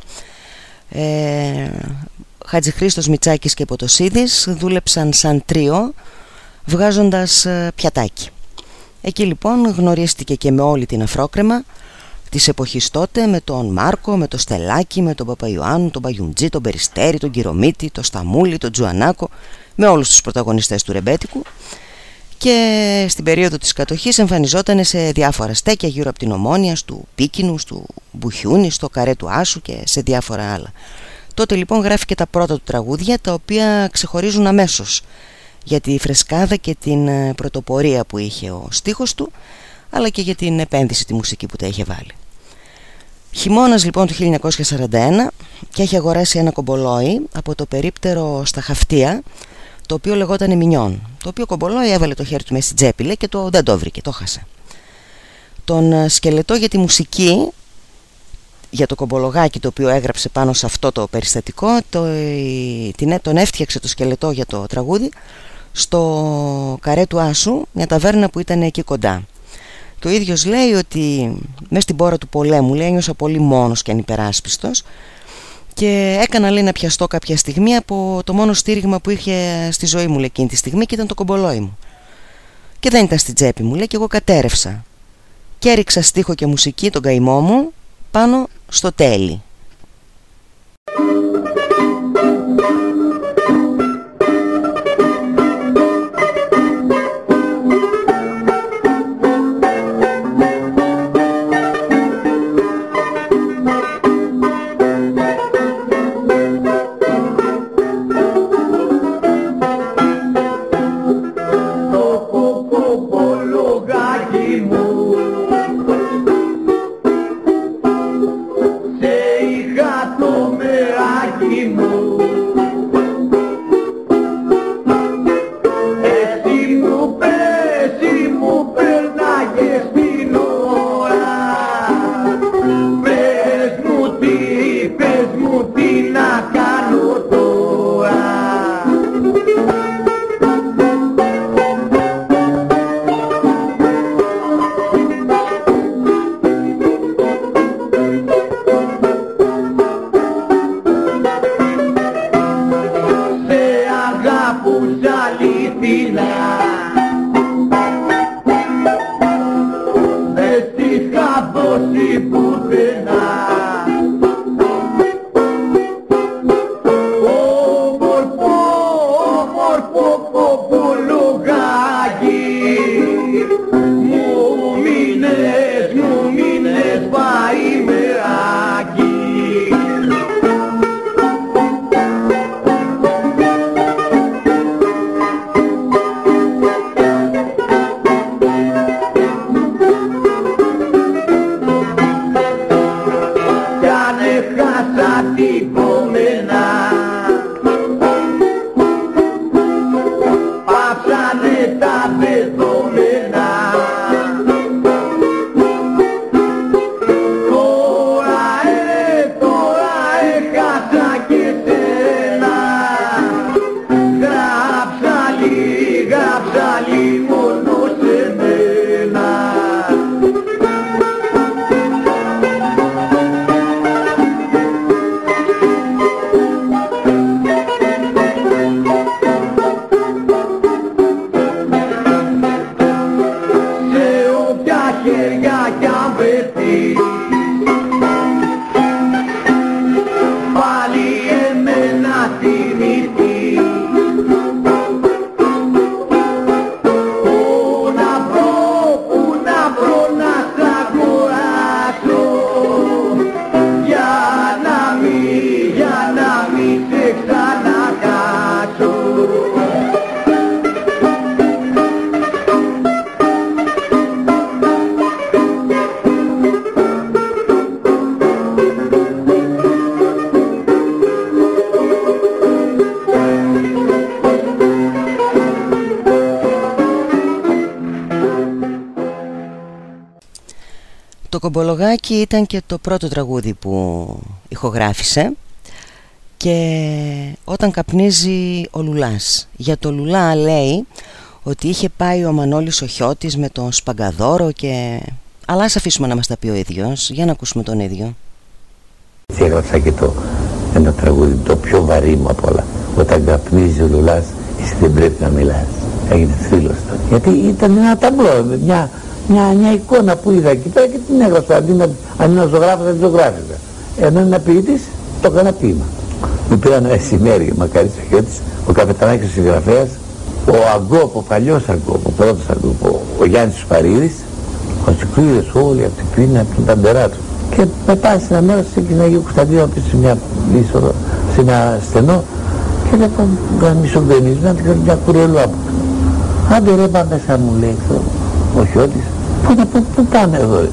Ε, Χατζηχρήστος Μιτσάκης και Ποτοσίδης δούλεψαν σαν τρίο βγάζοντας πιατάκι. Εκεί λοιπόν γνωρίστηκε και με όλη την αφρόκρεμα της εποχής τότε με τον Μάρκο, με τον Στελάκη, με τον Παπαϊωάννου, τον Παγιουντζή, τον Περιστέρη, τον Κυρομίτη, τον Σταμούλη, τον Τζουανάκο με όλους τους πρωταγωνιστές του Ρεμπέτικου και στην περίοδο της κατοχής εμφανιζόταν σε διάφορα στέκια γύρω από την Ομόνια, του Πίκινου, του Μπουχιούνι, στο Καρέ του Άσου και σε διάφορα άλλα. Τότε λοιπόν γράφει και τα πρώτα του τραγούδια τα οποία ξεχωρίζουν αμέσως για τη φρεσκάδα και την ε, πρωτοπορία που είχε ο στίχος του αλλά και για την επένδυση τη μουσική που τα είχε βάλει. Χειμώνας λοιπόν του 1941 και έχει αγοράσει ένα κομπολόι από το περίπτερο στα Χαυτία το οποίο λεγόταν Μινιόν το οποίο κομπολόι έβαλε το χέρι του μέσα στην τσέπη λέει, και το, δεν το βρήκε, το χάσε. Τον ε, σκελετό για τη μουσική για το κομπολογάκι το οποίο έγραψε πάνω σε αυτό το περιστατικό το, την, τον έφτιαξε το σκελετό για το τραγούδι στο καρέ του Άσου μια ταβέρνα που ήταν εκεί κοντά. Και ο ίδιος λέει ότι μέσα στην πόρα του πολέμου λέει ένιωσα πολύ μόνος και ανυπεράσπιστος και έκανα λέει να πιαστώ κάποια στιγμή από το μόνο στήριγμα που είχε στη ζωή μου λέει εκείνη τη στιγμή και ήταν το κομπολόι μου. Και δεν ήταν στην τσέπη μου λέει και εγώ κατέρευσα. Και έριξα στίχο και μουσική τον καημό μου πάνω στο τέλει όποια χέρια κι Το κομπολογάκι ήταν και το πρώτο τραγούδι που ηχογράφησε και όταν καπνίζει ο Λουλάς. Για το Λουλά λέει ότι είχε πάει ο Μανώλης ο Χιώτης με τον Σπαγκαδόρο και... Αλλά ας αφήσουμε να μας τα πει ο ίδιος, για να ακούσουμε τον ίδιο. Έτσι έγραψα και το ένα τραγούδι, το πιο βαρύ μου απ' όλα. Όταν καπνίζει ο Λουλάς, εσύ δεν πρέπει να μιλάς. Έγινε θρύλος τότε. Γιατί ήταν ένα ταμπλό, μια, μια, μια εικόνα που είδα εκεί πέρα και την έγραψα. Αντί να, αν είναι ο ζωγράφος, δεν ζωγράφιζα. Ενώ είναι ένα ποιητής, το έκανα ποίημα. Μου πήραν ένα σημέρι, μακάρι ο Χιώτης, ο καπετανάκης ο συγγραφέας, ο Αγκόπ, ο παλιός Αγκόπ, ο πρώτος Αγκόπ, ο, ο Γιάννης Σπαρίδης, ο Τσικλίδες όλοι από την πείνα, από την παντερά του. Και με πάει σε ένα μέρος εκεί στην Αγίου Κωνσταντίνου, να πει σε μια είσοδο, σε ένα στενό, και δεν τον μισογενείς, να την κάνω μια κουρελού από κάτω. Άντε ρε πάμε μέσα μου λέει, ξέρω, ο Χιώτης, πού, να- πού, πού πάνε εδώ; Ρε.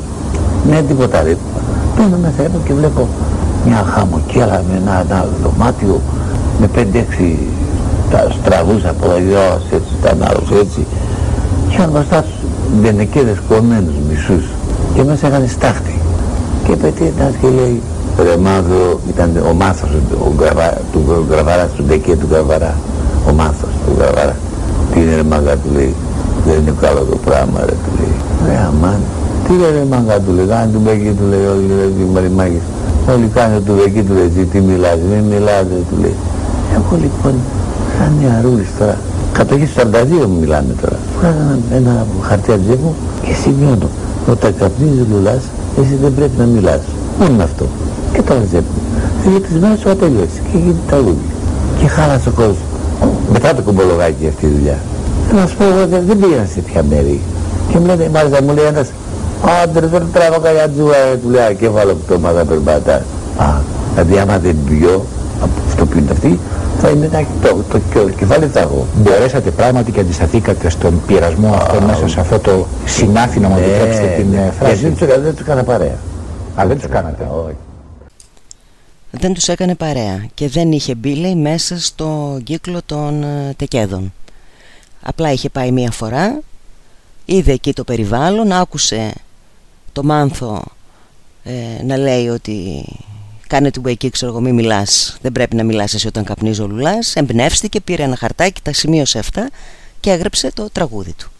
Ναι, τίποτα ρε. Πάνε μέσα εδώ και βλέπω μια χαμοκέλα με ένα, ένα δωμάτιο με πέντε-έξι τα στραβούς από αλλιώς έτσι, τα άλλος έτσι και αν μπροστά τους μπενεκέδες κομμένους μισούς και μέσα έκανε στάχτη και πετύχει ένας και λέει ρε Μάνθο ήταν ο Μάνθος ο γραβά, του Γραβάρα του Ντεκέ του Γραβάρα ο Μάνθος του Γραβάρα τι είναι ρε μάγκα του λέει δεν είναι καλό το πράγμα ρε του λέει ρε αμάν. Τι λέει ρε μάγκα του λέει κάνει του μπέκι του λέει όλοι λέει οι μαριμάκες όλοι κάνει του μπέκι του λέει «Τι- τι μιλάς μην μιλάτε του λέει. Εγώ λοιπόν σαν νεαρούλης τώρα κατοχής του 42 μου μιλάμε τώρα. Βγάζω ένα, ένα χαρτί από τη μου και σημειώνω. Όταν καπνίζεις ο Λουλάς εσύ δεν πρέπει να μιλάς. Μόνο είναι αυτό; Και τώρα τσέπη μου για τις μέρες σου ατέλειωσε. Και γίνει τραγούδι. Και χάλασε ο κόσμος. Μετά το κουμπολογάκι αυτή η δουλειά. Θέλω να σου πω εγώ δεν, δεν πήγαινα σε ποια μέρη και μου λένε μάλιστα μου λέει ένας άντρε δεν τράβω καλιά τζούα ε», του λέει κέφαλο που το μάθα περπατά α δηλαδή άμα δεν πιω από αυτό που είναι αυτή θα είναι ένα, το, το, το, κεφάλι θα έχω Μπορέσατε πράγματι και αντισταθήκατε στον πειρασμό αυτό μέσα σε αυτό το συνάφι να μου επιτρέψετε την ε, γιατί φράση. δεν τους, έκανα- δεν τους έκανα παρέα Α, δεν τους κάνατε. όχι Δεν τους έκανε παρέα και δεν είχε μπει λέει, μέσα στο κύκλο των ε, τεκέδων. Απλά είχε πάει μία φορά, είδε εκεί το περιβάλλον, άκουσε το μάνθο ε, να λέει ότι κάνε του εκεί ξέρω εγώ μη μιλάς, δεν πρέπει να μιλάς εσύ όταν καπνίζει ο Λουλάς, εμπνεύστηκε, πήρε ένα χαρτάκι, τα σημείωσε αυτά και έγραψε το τραγούδι του.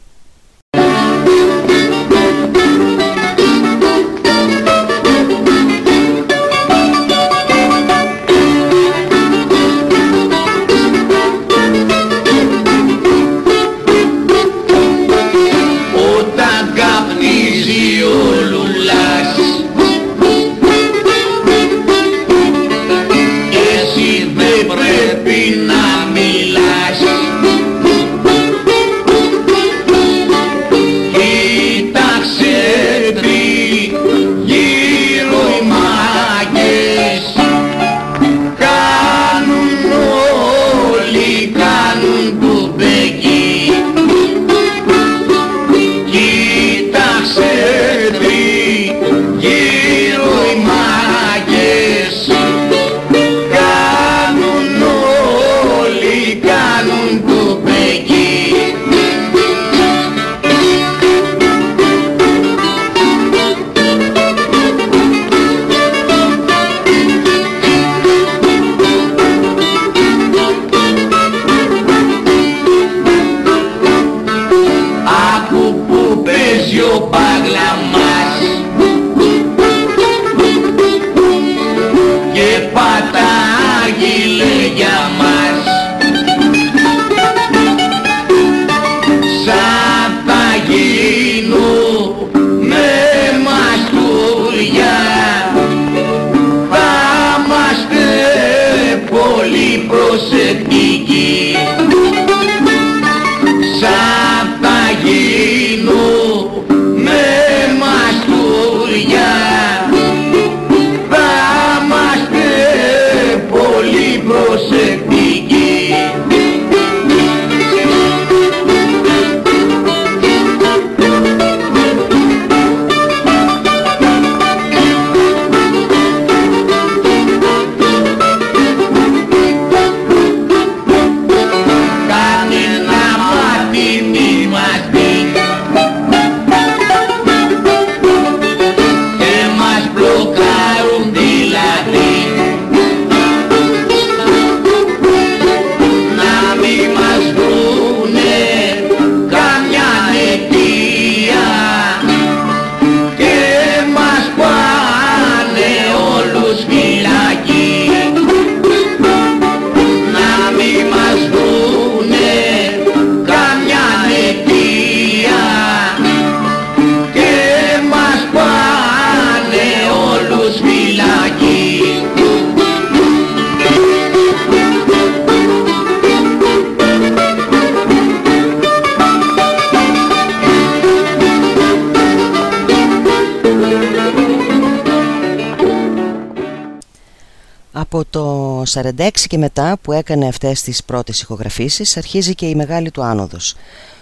46 και μετά που έκανε αυτές τις πρώτες ηχογραφήσεις αρχίζει και η μεγάλη του άνοδος.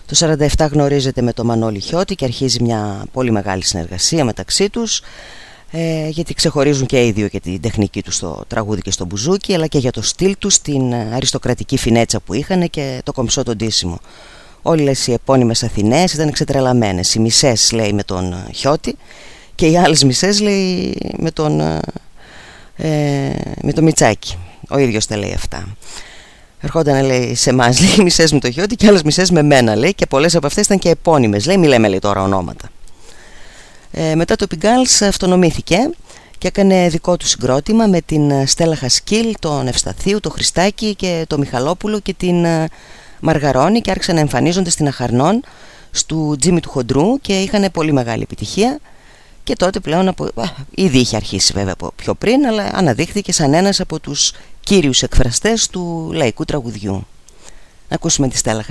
Το 47 γνωρίζεται με το Μανώλη Χιώτη και αρχίζει μια πολύ μεγάλη συνεργασία μεταξύ τους ε, γιατί ξεχωρίζουν και οι δύο και την τεχνική τους στο τραγούδι και στο μπουζούκι αλλά και για το στυλ τους την αριστοκρατική φινέτσα που είχαν και το κομψό τον τίσιμο. Όλες οι επώνυμες Αθηναίες ήταν εξετρελαμένες. Οι μισές λέει με τον Χιώτη και οι άλλες μισές λέει με τον, ε, με τον Μιτσάκη. Ο ίδιος τα λέει αυτά. Ερχόταν λέει σε εμάς, λέει μισές με το Χιώτη και άλλε μισές με μένα, λέει, και πολλές από αυτές ήταν και επώνυμες. Λέει, μη λέμε λέει, τώρα ονόματα. Ε, μετά το Πιγκάλς αυτονομήθηκε και έκανε δικό του συγκρότημα με την Στέλλα Χασκίλ, τον Ευσταθίου, τον Χριστάκη και τον Μιχαλόπουλο και την ε, Μαργαρόνη και άρχισαν να εμφανίζονται στην Αχαρνών στου Τζίμι του Χοντρού και είχαν πολύ μεγάλη επιτυχία και τότε πλέον από, ήδη είχε αρχίσει βέβαια από πιο πριν αλλά αναδείχθηκε σαν ένας από τους κύριους εκφραστές του λαϊκού τραγουδιού. Να ακούσουμε τη Στέλλα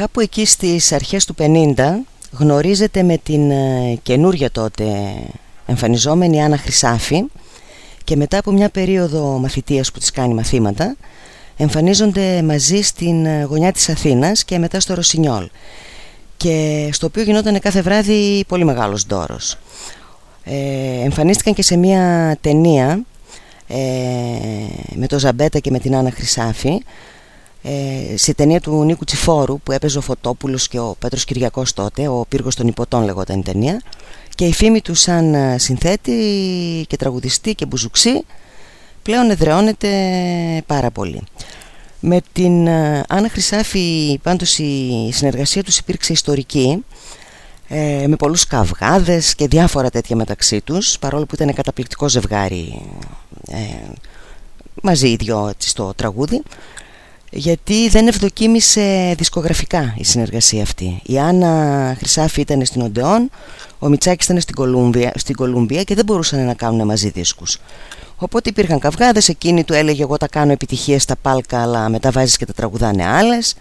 Χασκίλ. εκεί στις αρχές του 50 γνωρίζεται με την ε, καινούρια τότε εμφανιζόμενη Άννα Χρυσάφη και μετά από μια περίοδο μαθητείας που της κάνει μαθήματα εμφανίζονται μαζί στην ε, γωνιά της Αθήνας και μετά στο Ρωσινιόλ και στο οποίο γινόταν κάθε βράδυ πολύ μεγάλος δώρος. Ε, εμφανίστηκαν και σε μια ταινία ε, με το Ζαμπέτα και με την Άννα Χρυσάφη ε, σε ταινία του Νίκου Τσιφόρου που έπαιζε ο Φωτόπουλος και ο Πέτρος Κυριακός τότε ο Πύργος των Υποτών λεγόταν η ταινία και η φήμη του σαν ε, συνθέτη και τραγουδιστή και μπουζουξή πλέον εδραιώνεται πάρα πολύ. Με την ε, Άννα Χρυσάφη πάντως η συνεργασία τους υπήρξε ιστορική ε, με πολλούς καυγάδες και διάφορα τέτοια μεταξύ τους παρόλο που ήταν καταπληκτικό ζευγάρι ε, μαζί οι δυο στο τραγούδι γιατί δεν ευδοκίμησε δισκογραφικά η συνεργασία αυτή. Η Άννα Χρυσάφη ήταν στην Οντεόν ο Μιτσάκης ήταν στην Κολούμπια, στην Κολούμπια και δεν μπορούσαν να κάνουν μαζί δίσκους. Οπότε υπήρχαν καυγάδες, εκείνη του έλεγε εγώ τα κάνω επιτυχίες στα πάλκα αλλά μετά βάζεις και τα τραγουδάνε άλλες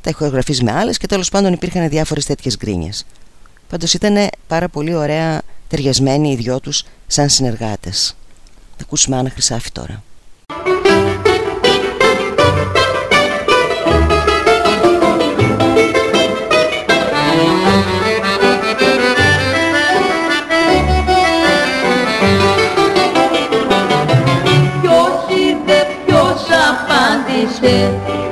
τα ηχογραφείς με άλλες και τέλος πάντων υπήρχαν διάφορες τέτοιες γκρίνιες. Πάντως ήταν πάρα πολύ ωραία ταιριασμένοι οι δυο τους σαν συνεργάτες. Θα ακούσουμε Άννα Χρυσάφη τώρα did.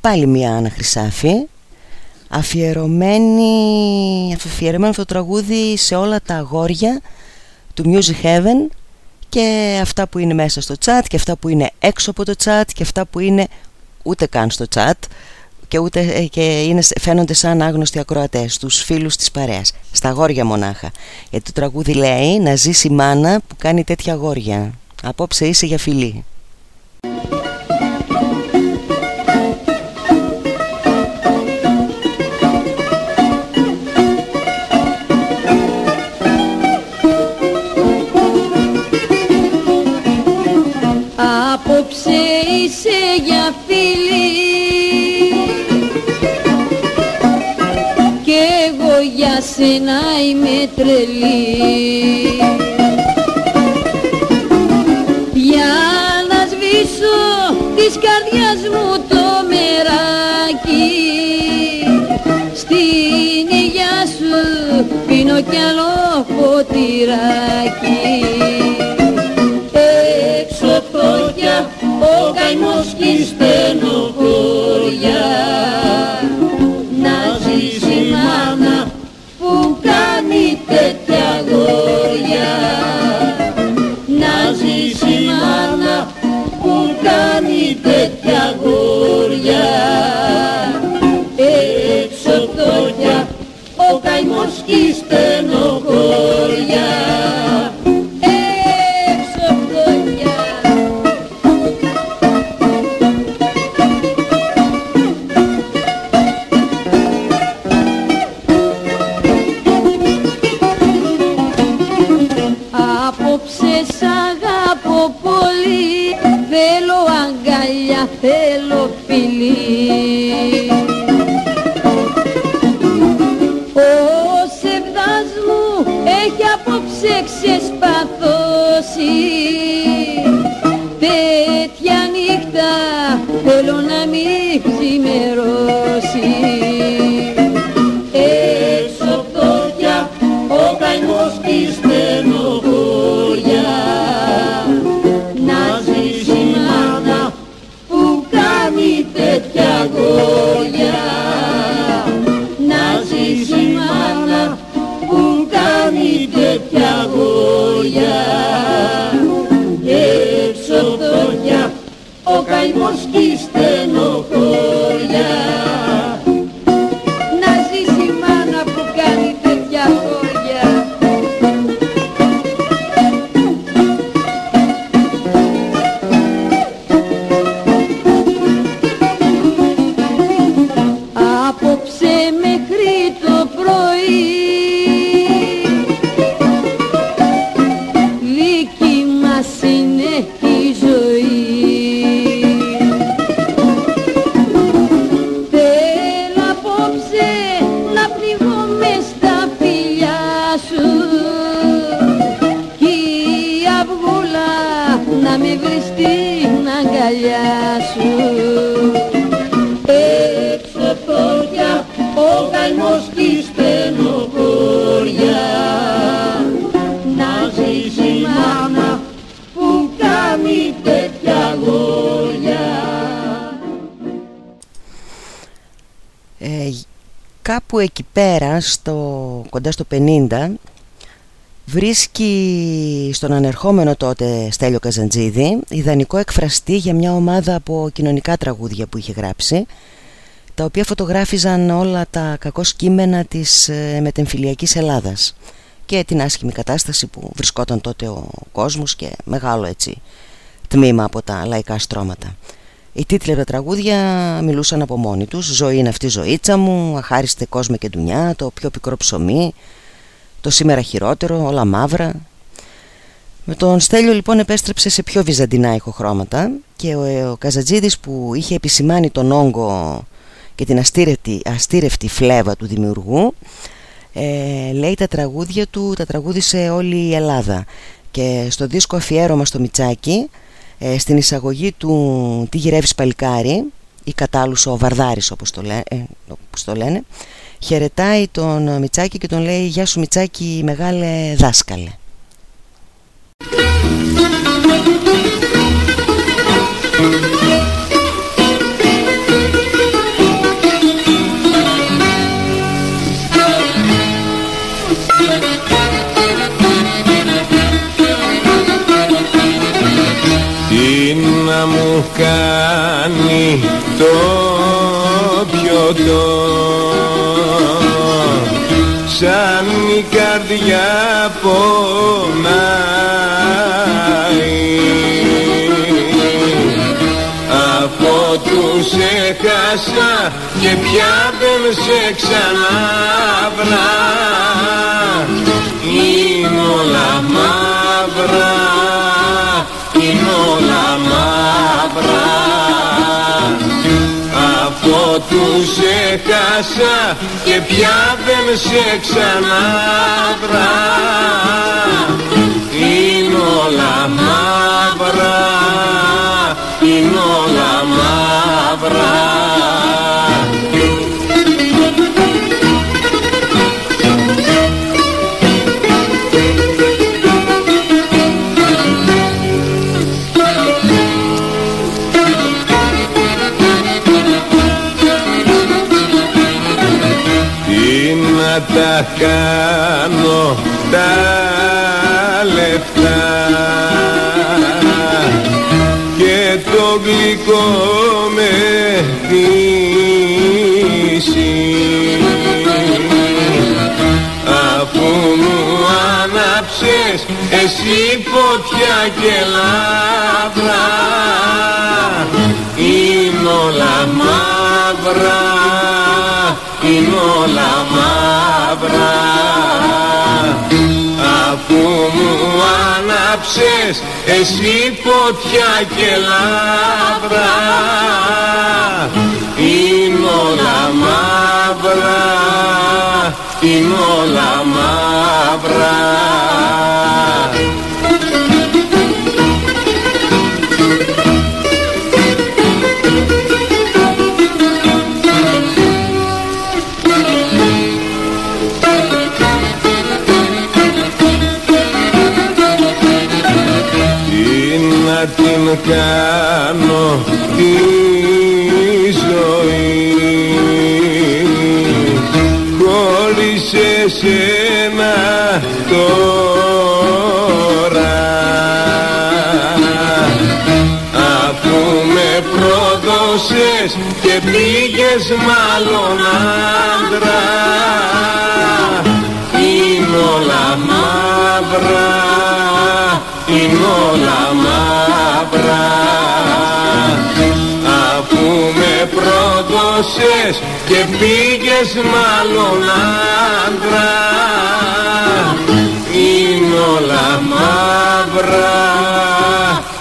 Πάλι μια Άννα Χρυσάφη αφιερωμένη, αφιερωμένο αυτό το τραγούδι σε όλα τα αγόρια του Music Heaven και αυτά που είναι μέσα στο chat και αυτά που είναι έξω από το chat και αυτά που είναι ούτε καν στο chat και, ούτε, ε, και είναι, φαίνονται σαν άγνωστοι ακροατές τους φίλους της παρέας στα αγόρια μονάχα. Γιατί το τραγούδι λέει να ζήσει μάνα που κάνει τέτοια αγόρια. Απόψε είσαι για φιλή να είμαι τρελή. Για να σβήσω της καρδιάς μου το μεράκι. Στην υγειά σου πίνω κι άλλο ποτηράκι Θέλω αγκαλιά, θέλω φιλί ξεσπαθώσεις. Τέτοια νύχτα θέλω να μην ξημερώσει ο κοντά στο 50, βρίσκει στον ανερχόμενο τότε Στέλιο Καζαντζίδη ιδανικό εκφραστή για μια ομάδα από κοινωνικά τραγούδια που είχε γράψει τα οποία φωτογράφιζαν όλα τα κακό κείμενα της ε, μετεμφυλιακής Ελλάδας και την άσχημη κατάσταση που βρισκόταν τότε ο κόσμος και μεγάλο έτσι τμήμα από τα λαϊκά στρώματα. Οι τίτλοι τα τραγούδια μιλούσαν από μόνοι τους «Ζωή είναι αυτή η ζωήτσα μου», «Αχάριστε κόσμο και ντουνιά», «Το πιο πικρό ψωμί», «Το σήμερα χειρότερο», «Όλα μαύρα». Με τον Στέλιο λοιπόν επέστρεψε σε πιο βυζαντινά ηχοχρώματα και ο, ο Καζατζίδης που είχε επισημάνει τον όγκο και την αστήρευτη, αστήρευτη φλέβα του δημιουργού ε, λέει τα τραγούδια του τα τραγούδισε όλη η Ελλάδα και στο δίσκο αφιέρωμα στο Μιτσάκι ε, στην εισαγωγή του «Τι γυρεύεις παλικάρι» ή κατάλουσο ο Βαρδάρης όπως το, λέ, ε, όπως το λένε χαιρετάει τον Μιτσάκι και τον λέει «Γεια σου Μιτσάκι μεγάλε δάσκαλε» Τι να μου κάνει το πιωτό σαν η καρδιά πονάει. Από τους έχασα και πια δεν σε ξαναβρά είναι όλα μαύρα όλα μαύρα από τους χάσα και πια δεν σε ξαναβρά. Είναι όλα μαύρα, είναι όλα μαύρα τα κάνω τα λεφτά. Και το γλυκό με χτίσει. Αφού μου άναψες εσύ φωτιά και λάβρα είναι όλα μαύρα. είναι όλα μαύρα. Αφού μου άναψες εσύ φωτιά και λάβρα είναι όλα μαύρα είναι όλα μαύρα κάνω τη ζωή. Χωρίς εσένα τώρα. Αφού με πρόδωσες και πήγες μάλλον άντρα είναι όλα μαύρα είναι όλα μαύρα πρόδωσες και πήγες μάλλον άντρα. Είναι όλα μαύρα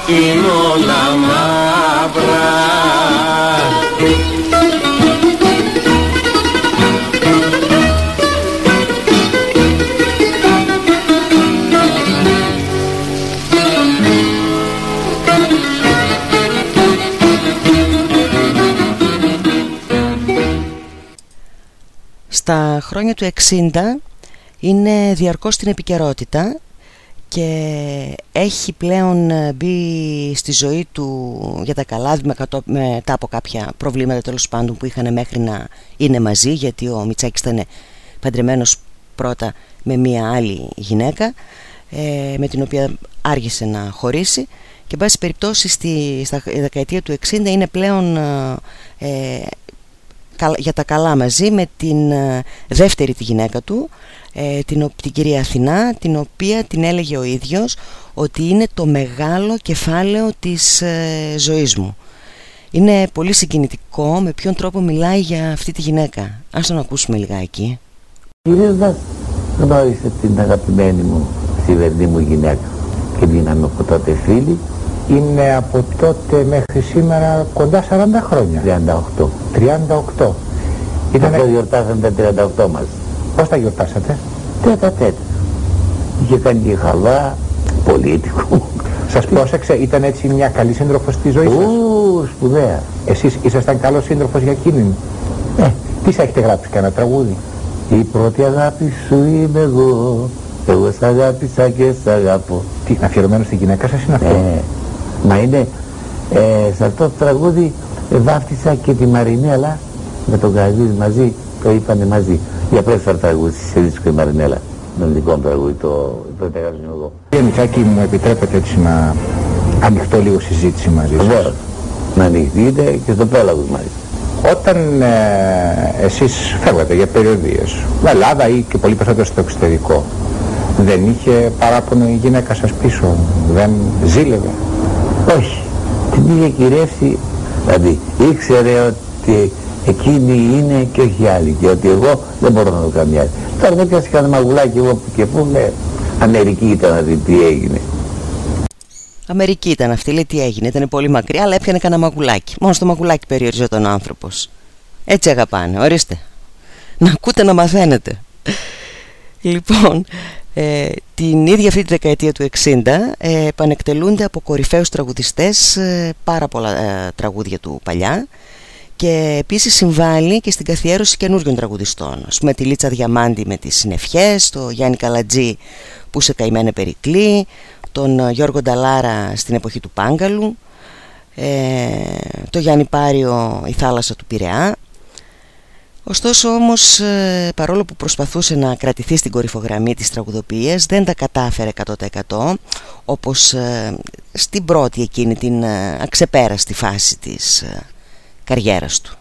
είναι όλα μαύρα στα χρόνια του 60 είναι διαρκώς στην επικαιρότητα και έχει πλέον μπει στη ζωή του για τα καλά μετά από κάποια προβλήματα τέλος πάντων που είχαν μέχρι να είναι μαζί γιατί ο Μιτσάκης ήταν παντρεμένος πρώτα με μία άλλη γυναίκα ε, με την οποία άργησε να χωρίσει. Και εν περιπτώσει στη, στα δεκαετία του 60 είναι πλέον ε, για τα καλά μαζί με την ε, δεύτερη τη γυναίκα του ε, την, την κυρία Αθηνά την οποία την έλεγε ο ίδιος ότι είναι το μεγάλο κεφάλαιο της ε, ζωής μου. Είναι πολύ συγκινητικό με ποιον τρόπο μιλάει για αυτή τη γυναίκα. Ας τον ακούσουμε λιγάκι. Κυρίως γνώρισε την αγαπημένη μου σημερινή μου γυναίκα και μείναμε από τότε φίλοι είναι από τότε μέχρι σήμερα κοντά 40 χρόνια. 38. 38. Ήτανε... Αυτό γιορτάσαμε τα 38 μας. Πώς τα γιορτάσατε; Τέτα τέτα. Είχε κάνει και χαλά, πολίτικο. Σας πρόσεξε, ήταν έτσι μια καλή σύντροφος στη ζωή σας; Ου, σπουδαία. Εσείς ήσασταν καλός σύντροφος για εκείνη. Ε. Τι θα έχετε γράψει, κανένα τραγούδι; Η πρώτη αγάπη σου είμαι εγώ. Εγώ σ' αγάπησα και σ' αγαπώ. Τι, αφιερωμένο στην γυναίκα σας είναι αυτό; Ε. Μα είναι ε, σε αυτό το τραγούδι ε, βάφτισα και τη Μαρινέλα με τον Καζής μαζί, το είπανε μαζί. Για πρώτη φορά τραγούδι σε δίσκο η Μαρινέλα. Με δικό μου τραγούδι, το πρώτο εγώ. Κύριε Μητσάκη, μου επιτρέπετε έτσι να ανοιχτώ λίγο συζήτηση μαζί σας; Βεβαίως. Να ανοιχτείτε και στο πέλαγος μαζί. Όταν ε, εσείς φεύγατε για περιοδίες, με Ελλάδα ή και πολύ περισσότερο στο εξωτερικό, δεν είχε παράπονο η γυναίκα σας πίσω, δεν ζήλευε; Όχι. Την είχε κυρεύσει, δηλαδή ήξερε ότι εκείνη είναι και όχι άλλη και ότι εγώ δεν μπορώ να το κάνω άλλη. Τώρα δεν πιάσει κανένα μαγουλάκι εγώ που και που με Αμερική ήταν να δει τι έγινε. Αμερική ήταν αυτή, λέει τι έγινε, ήταν πολύ μακριά, αλλά έπιανε κανένα μαγουλάκι. Μόνο στο μαγουλάκι περιοριζόταν ο άνθρωπος. Έτσι αγαπάνε, ορίστε Να ακούτε να μαθαίνετε Λοιπόν, ε, την ίδια αυτή τη δεκαετία του 60 ε, επανεκτελούνται από κορυφαίους τραγουδιστές ε, πάρα πολλά ε, τραγούδια του παλιά. Και επίσης συμβάλλει και στην καθιέρωση καινούριων τραγουδιστών. Ας πούμε τη Λίτσα Διαμάντη με τις συνευχές, το Γιάννη Καλατζή που σε καημένε περικλή τον Γιώργο Νταλάρα στην εποχή του Πάγκαλου ε, το Γιάννη Πάριο η θάλασσα του Πειραιά Ωστόσο όμως ε, παρόλο που προσπαθούσε να κρατηθεί στην κορυφογραμμή της τραγουδοποιίας δεν τα κατάφερε 100% όπως ε, στην πρώτη εκείνη την ε, αξεπέραστη φάση της καριέρας του.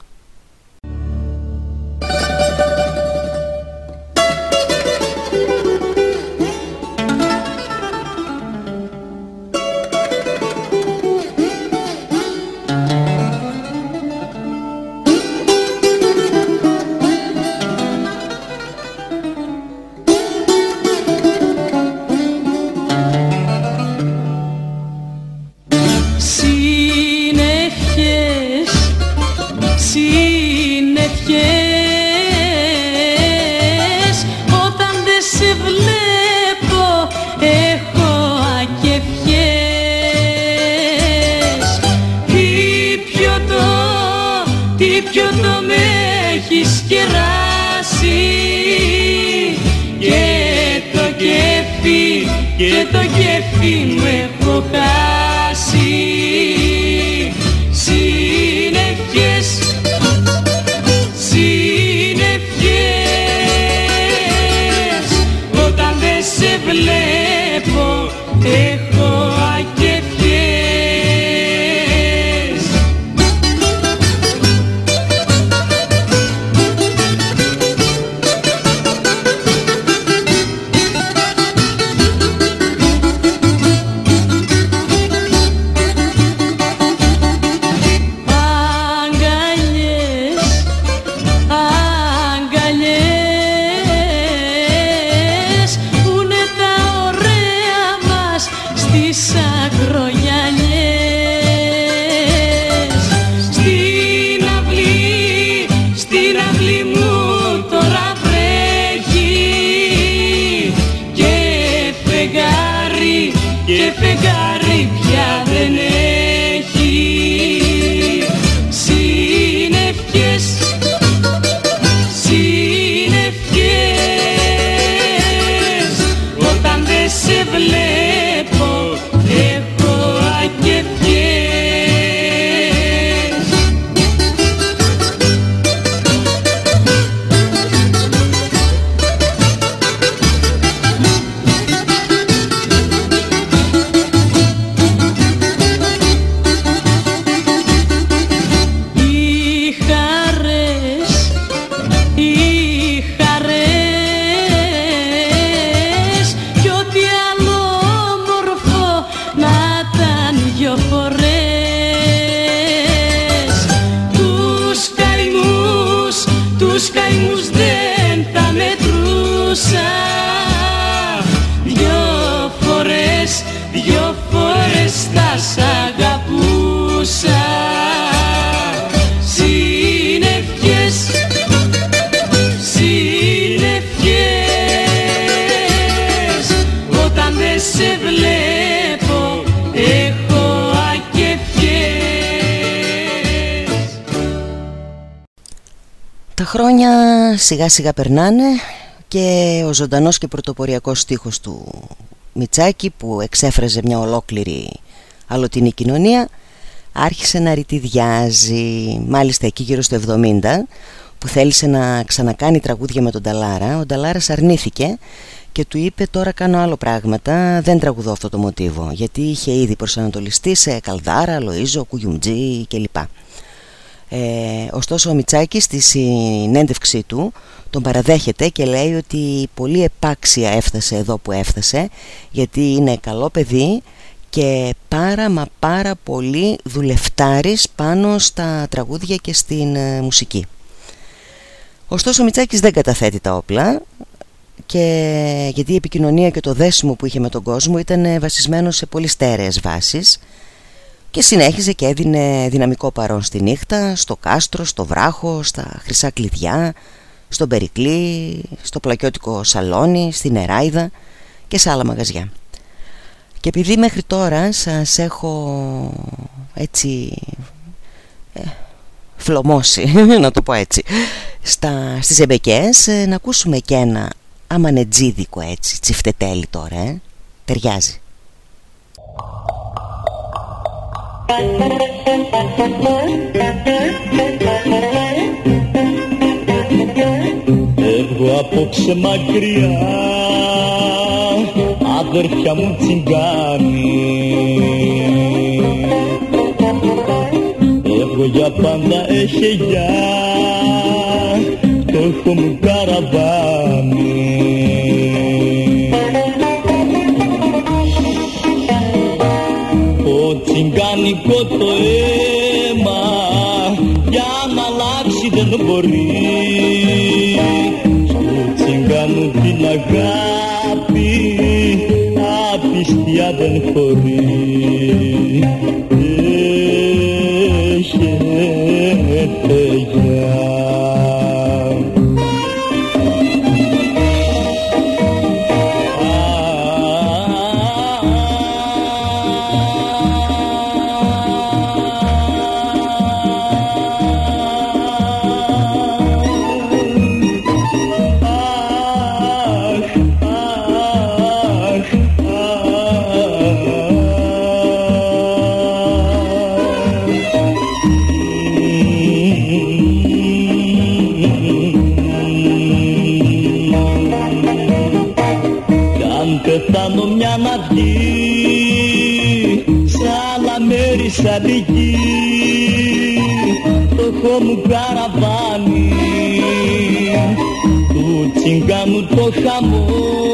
Και το κέφι μου έχω χάσει σιγά σιγά περνάνε και ο ζωντανός και πρωτοποριακός στίχος του Μιτσάκη που εξέφραζε μια ολόκληρη αλλοτινή κοινωνία άρχισε να ρητιδιάζει μάλιστα εκεί γύρω στο 70 που θέλησε να ξανακάνει τραγούδια με τον Ταλάρα ο Ταλάρας αρνήθηκε και του είπε τώρα κάνω άλλο πράγματα δεν τραγουδώ αυτό το μοτίβο γιατί είχε ήδη προσανατολιστεί σε Καλδάρα, Λοΐζο, Κουγιουμτζή κλπ ε, ωστόσο ο Μιτσάκης στη συνέντευξή του τον παραδέχεται και λέει ότι πολύ επάξια έφτασε εδώ που έφτασε γιατί είναι καλό παιδί και πάρα μα πάρα πολύ δουλευτάρης πάνω στα τραγούδια και στην ε, μουσική. Ωστόσο ο Μιτσάκης δεν καταθέτει τα όπλα και γιατί η επικοινωνία και το δέσιμο που είχε με τον κόσμο ήταν βασισμένο σε πολύ στέρεες βάσεις και συνέχιζε και έδινε δυναμικό παρόν στη νύχτα, στο κάστρο, στο βράχο, στα χρυσά κλειδιά, στον Περικλή, στο πλακιώτικο σαλόνι, στην Εράιδα και σε άλλα μαγαζιά. Και επειδή μέχρι τώρα σας έχω έτσι ε, φλωμώσει, να το πω έτσι, στα, στις εμπεκές ε, να ακούσουμε και ένα αμανετζίδικο έτσι, τσιφτετέλι τώρα, ε. ταιριάζει. Φεύγω απόψε μακριά αδέρφια μου τσιγκάνι. Φεύγω για πάντα έχει γεια το έχω μου καραβάνι τσιγκάνικο το αίμα για να αλλάξει δεν μπορεί. Στο τσιγκάνου την αγάπη απιστία δεν χωρεί σαν τη γη το μου καραβάνι. Του τσιγκάνου το χαμό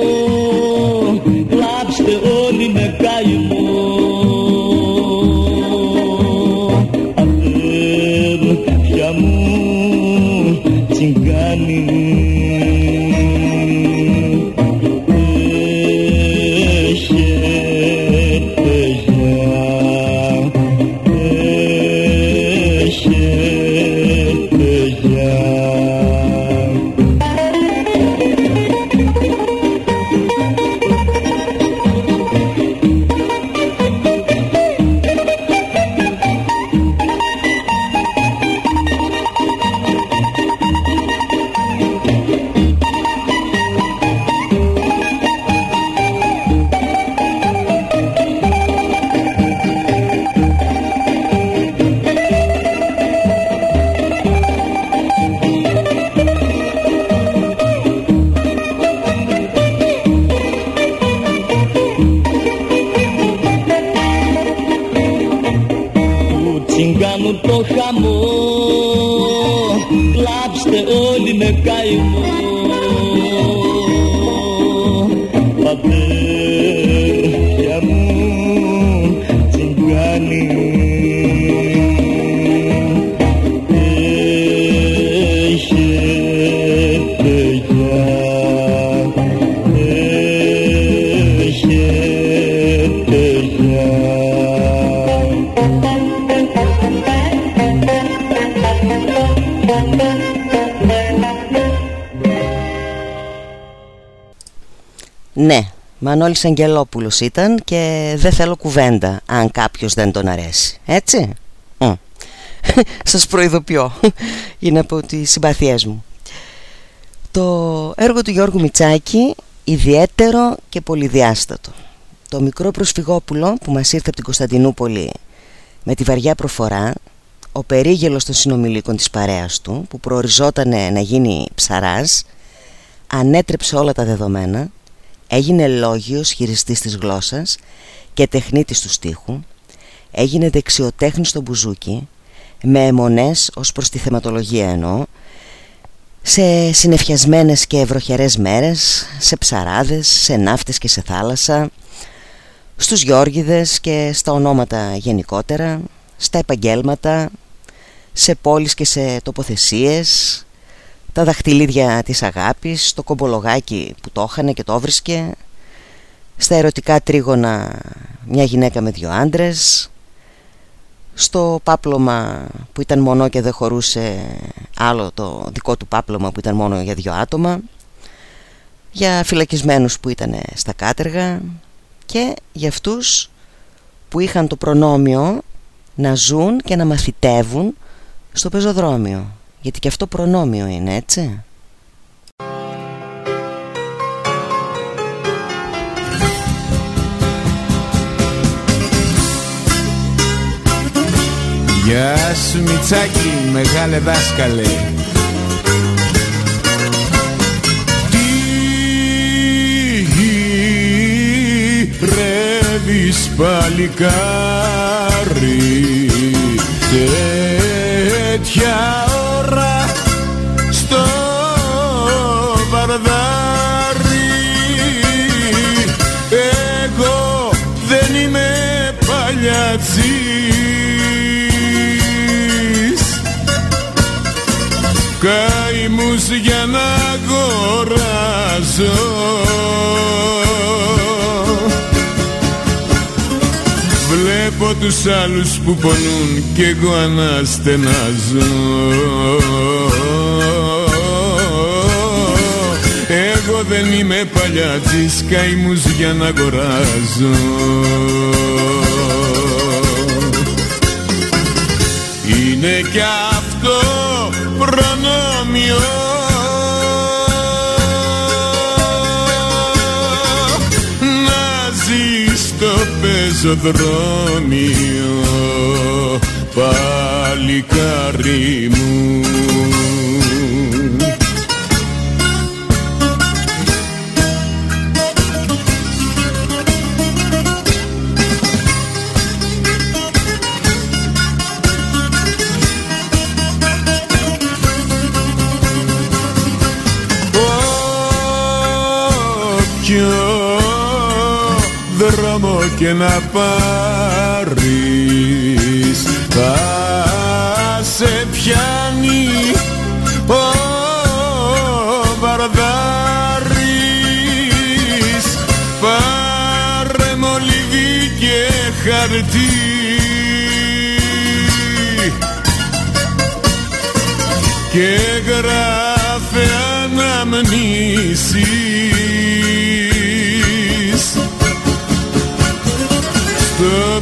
Μανώλης Αγγελόπουλος ήταν και δεν θέλω κουβέντα αν κάποιος δεν τον αρέσει. Έτσι; Mm. Σας προειδοποιώ. Είναι από τις συμπαθίες μου. Το έργο του Γιώργου Μιτσάκη ιδιαίτερο και πολυδιάστατο. Το μικρό προσφυγόπουλο που μας ήρθε από την Κωνσταντινούπολη με τη βαριά προφορά ο περίγελος των συνομιλίκων της παρέας του που προοριζόταν να γίνει ψαράς ανέτρεψε όλα τα δεδομένα Έγινε λόγιος χειριστής της γλώσσας και τεχνίτης του στίχου. Έγινε δεξιοτέχνης στο μπουζούκι Με αιμονές ως προς τη θεματολογία εννοώ. Σε συνεφιασμένες και βροχερές μέρες, σε ψαράδες, σε ναύτες και σε θάλασσα, στους Γιώργιδες και στα ονόματα γενικότερα, στα επαγγέλματα, σε πόλεις και σε τοποθεσίες, τα δαχτυλίδια της αγάπης, το κομπολογάκι που το είχανε και το βρίσκε, στα ερωτικά τρίγωνα μια γυναίκα με δυο άντρες, στο πάπλωμα που ήταν μονό και δεν χωρούσε άλλο το δικό του πάπλωμα που ήταν μόνο για δυο άτομα για φυλακισμένους που ήταν στα κάτεργα και για αυτούς που είχαν το προνόμιο να ζουν και να μαθητεύουν στο πεζοδρόμιο γιατί και αυτό προνόμιο είναι έτσι. Γεια σου Μιτσάκη, μεγάλε δάσκαλε. Τι ρεύεις παλικάρι Τέτοια βαρδάρι Εγώ δεν είμαι παλιατσί καημούς για να αγοράζω. Βλέπω τους άλλους που πονούν κι εγώ αναστενάζω Εγώ δεν είμαι παλιάτης καημούς για να αγοράζω. Είναι κι αυτό προνόμιο. Να ζεις στο πεζοδρόμιο παλικάρι μου και να πάρεις. Θα σε πιάνει ο βαρδάρης. Πάρε μολυβί και χαρτί. Και γράφε αναμνήσεις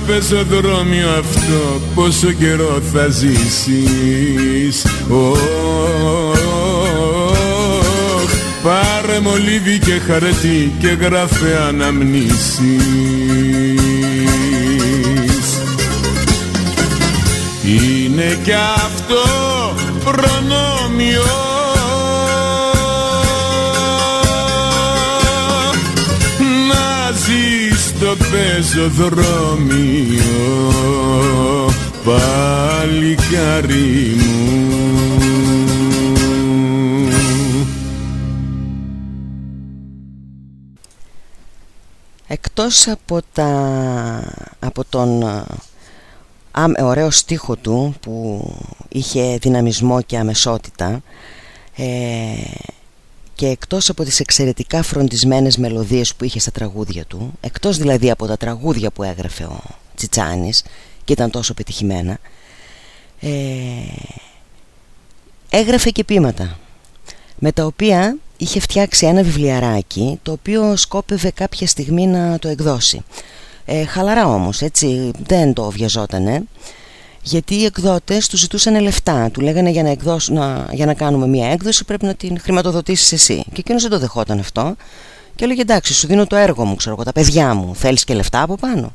πεζοδρόμιο αυτό πόσο καιρό θα ζήσεις. Oh, Πάρε μολύβι και χαρτί και γράφε αναμνήσεις. Είναι κι αυτό προνόμιο πεζοδρόμιο παλικάρι μου. Εκτός από, τα, από τον α, ωραίο στίχο του που είχε δυναμισμό και αμεσότητα ε, και εκτός από τις εξαιρετικά φροντισμένες μελωδίες που είχε στα τραγούδια του εκτός δηλαδή από τα τραγούδια που έγραφε ο Τσιτσάνης και ήταν τόσο πετυχημένα ε, έγραφε και πείματα με τα οποία είχε φτιάξει ένα βιβλιαράκι το οποίο σκόπευε κάποια στιγμή να το εκδώσει. Ε, χαλαρά όμως έτσι δεν το βιαζότανε γιατί οι εκδότες του ζητούσαν λεφτά. Του λέγανε για να, εκδώσουν, για να κάνουμε μια έκδοση πρέπει να την χρηματοδοτήσεις εσύ. Και εκείνος δεν το δεχόταν αυτό. Και έλεγε εντάξει, σου δίνω το έργο μου, ξέρω εγώ, τα παιδιά μου. Θέλεις και λεφτά από πάνω.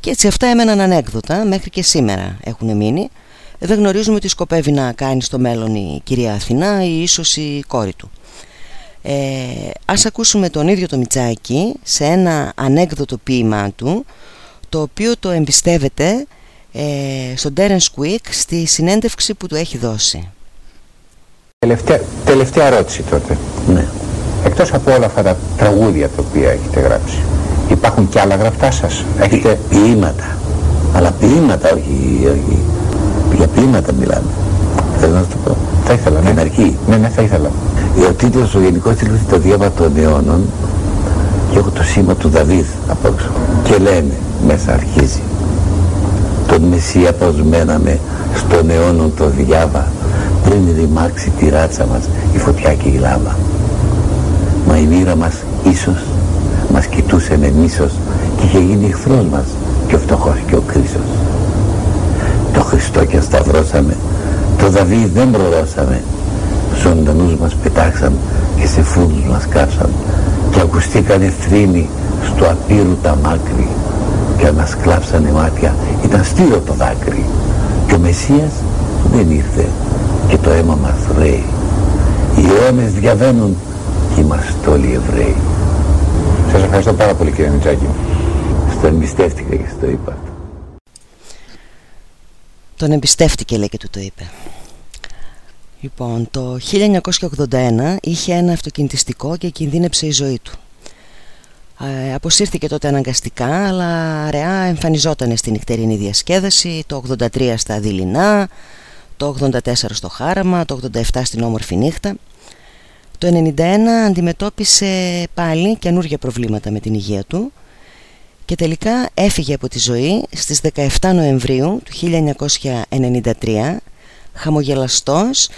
Και έτσι αυτά έμεναν ανέκδοτα μέχρι και σήμερα έχουν μείνει. Δεν γνωρίζουμε τι σκοπεύει να κάνει στο μέλλον η κυρία Αθηνά ή ίσως η κόρη του. Ε, ας ακούσουμε τον ίδιο το Μιτσάκι σε ένα ανέκδοτο ποίημά του το οποίο το εμπιστεύεται ε, στον Terence Quick στη συνέντευξη που του έχει δώσει. Τελευταία, τελευταία ερώτηση τότε. Ναι. Εκτός από όλα αυτά τα τραγούδια τα οποία έχετε γράψει, υπάρχουν και άλλα γραφτά σας; Έχετε ποίηματα. Αλλά ποίηματα, όχι, όχι. Για ποίηματα μιλάμε. Θέλω να σου το πω. Θα ήθελα, ναι. Αρκεί. Ναι, ναι, θα ήθελα. Ο τίτλος, ο γενικός τίτλος είναι το διάβα των αιώνων και έχω το σήμα του Δαβίδ απόξω. Και λένε, μέσα αρχίζει τον Μεσσία προσμέναμε στον αιώνο το διάβα πριν ρημάξει τη ράτσα μας η φωτιά και η λάβα. Μα η μοίρα μας ίσως μας κοιτούσε με μίσος και είχε γίνει εχθρός μας και ο φτωχός και ο κρίσος. Το Χριστό και σταυρώσαμε, το Δαβίδ δεν προδώσαμε, ζωντανούς μας πετάξαν και σε φούντους μας κάψαν και ακουστήκανε θρύνοι στο απείρου τα μάκρη και μας κλάψανε μάτια, ήταν στήρο το δάκρυ και ο Μεσσίας δεν ήρθε και το αίμα μας ρέει. Οι αιώνες διαβαίνουν και είμαστε όλοι Εβραίοι. Σας ευχαριστώ πάρα πολύ κύριε Μητσάκη. Στον εμπιστεύτηκα και στο είπα. Τον εμπιστεύτηκε λέει και του το είπε. Λοιπόν, το 1981 είχε ένα αυτοκινητιστικό και κινδύνεψε η ζωή του. Ε, αποσύρθηκε τότε αναγκαστικά, αλλά αραιά εμφανιζόταν στην νυχτερινή διασκέδαση, το 83 στα Δειλινά, το 84 στο Χάραμα, το 87 στην Όμορφη Νύχτα. Το 91 αντιμετώπισε πάλι καινούργια προβλήματα με την υγεία του και τελικά έφυγε από τη ζωή στις 17 Νοεμβρίου του 1993 χαμογελαστός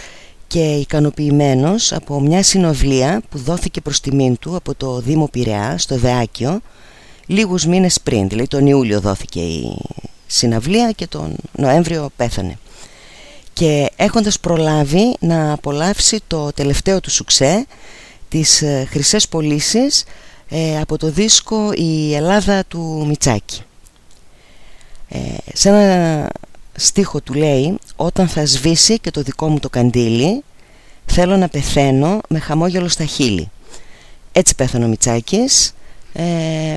και ικανοποιημένος από μια συνοβλία που δόθηκε προς τιμήν του από το Δήμο Πειραιά στο Δεάκιο λίγους μήνες πριν, δηλαδή τον Ιούλιο δόθηκε η συναυλία και τον Νοέμβριο πέθανε και έχοντας προλάβει να απολαύσει το τελευταίο του σουξέ τις ε, χρυσές πωλήσεις ε, από το δίσκο «Η Ελλάδα του Μιτσάκη». Ε, σε ένα στίχο του λέει «Όταν θα σβήσει και το δικό μου το καντήλι θέλω να πεθαίνω με χαμόγελο στα χείλη». Έτσι πέθανε ο Μιτσάκης ε,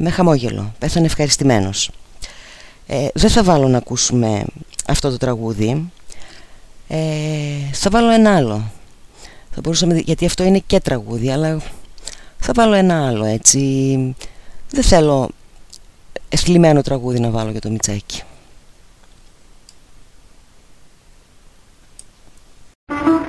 με χαμόγελο, πέθανε ευχαριστημένος. Ε, δεν θα βάλω να ακούσουμε αυτό το τραγούδι ε, θα βάλω ένα άλλο θα μπορούσαμε, γιατί αυτό είναι και τραγούδι αλλά θα βάλω ένα άλλο έτσι δεν θέλω εσλημένο τραγούδι να βάλω για το Μιτσάκι την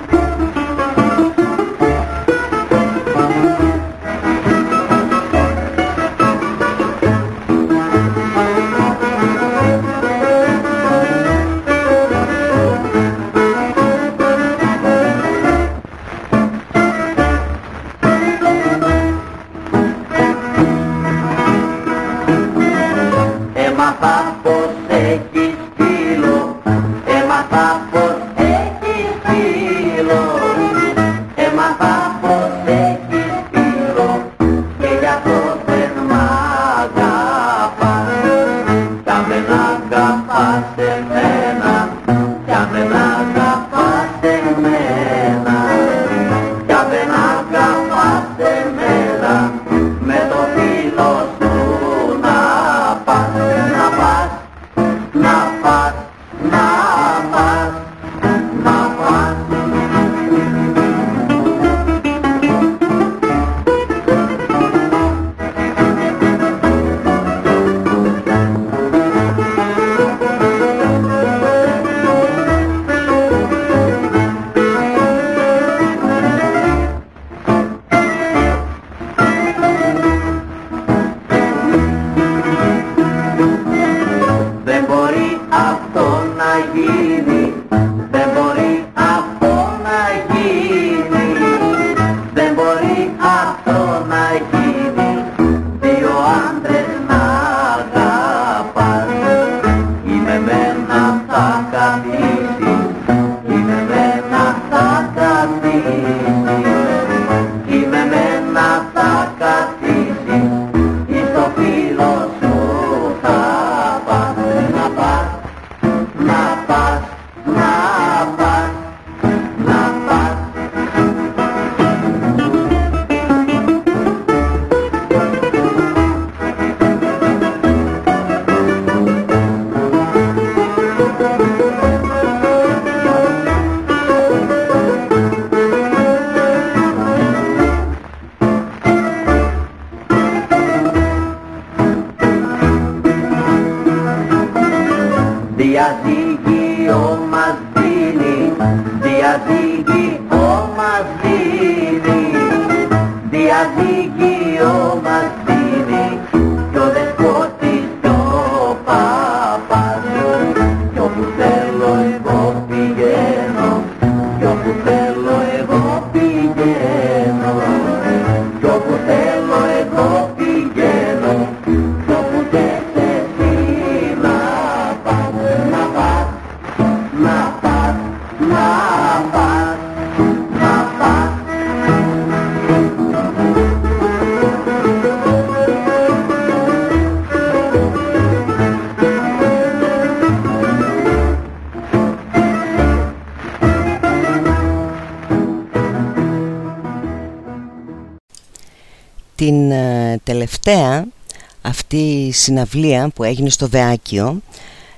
συναυλία που έγινε στο Βεάκιο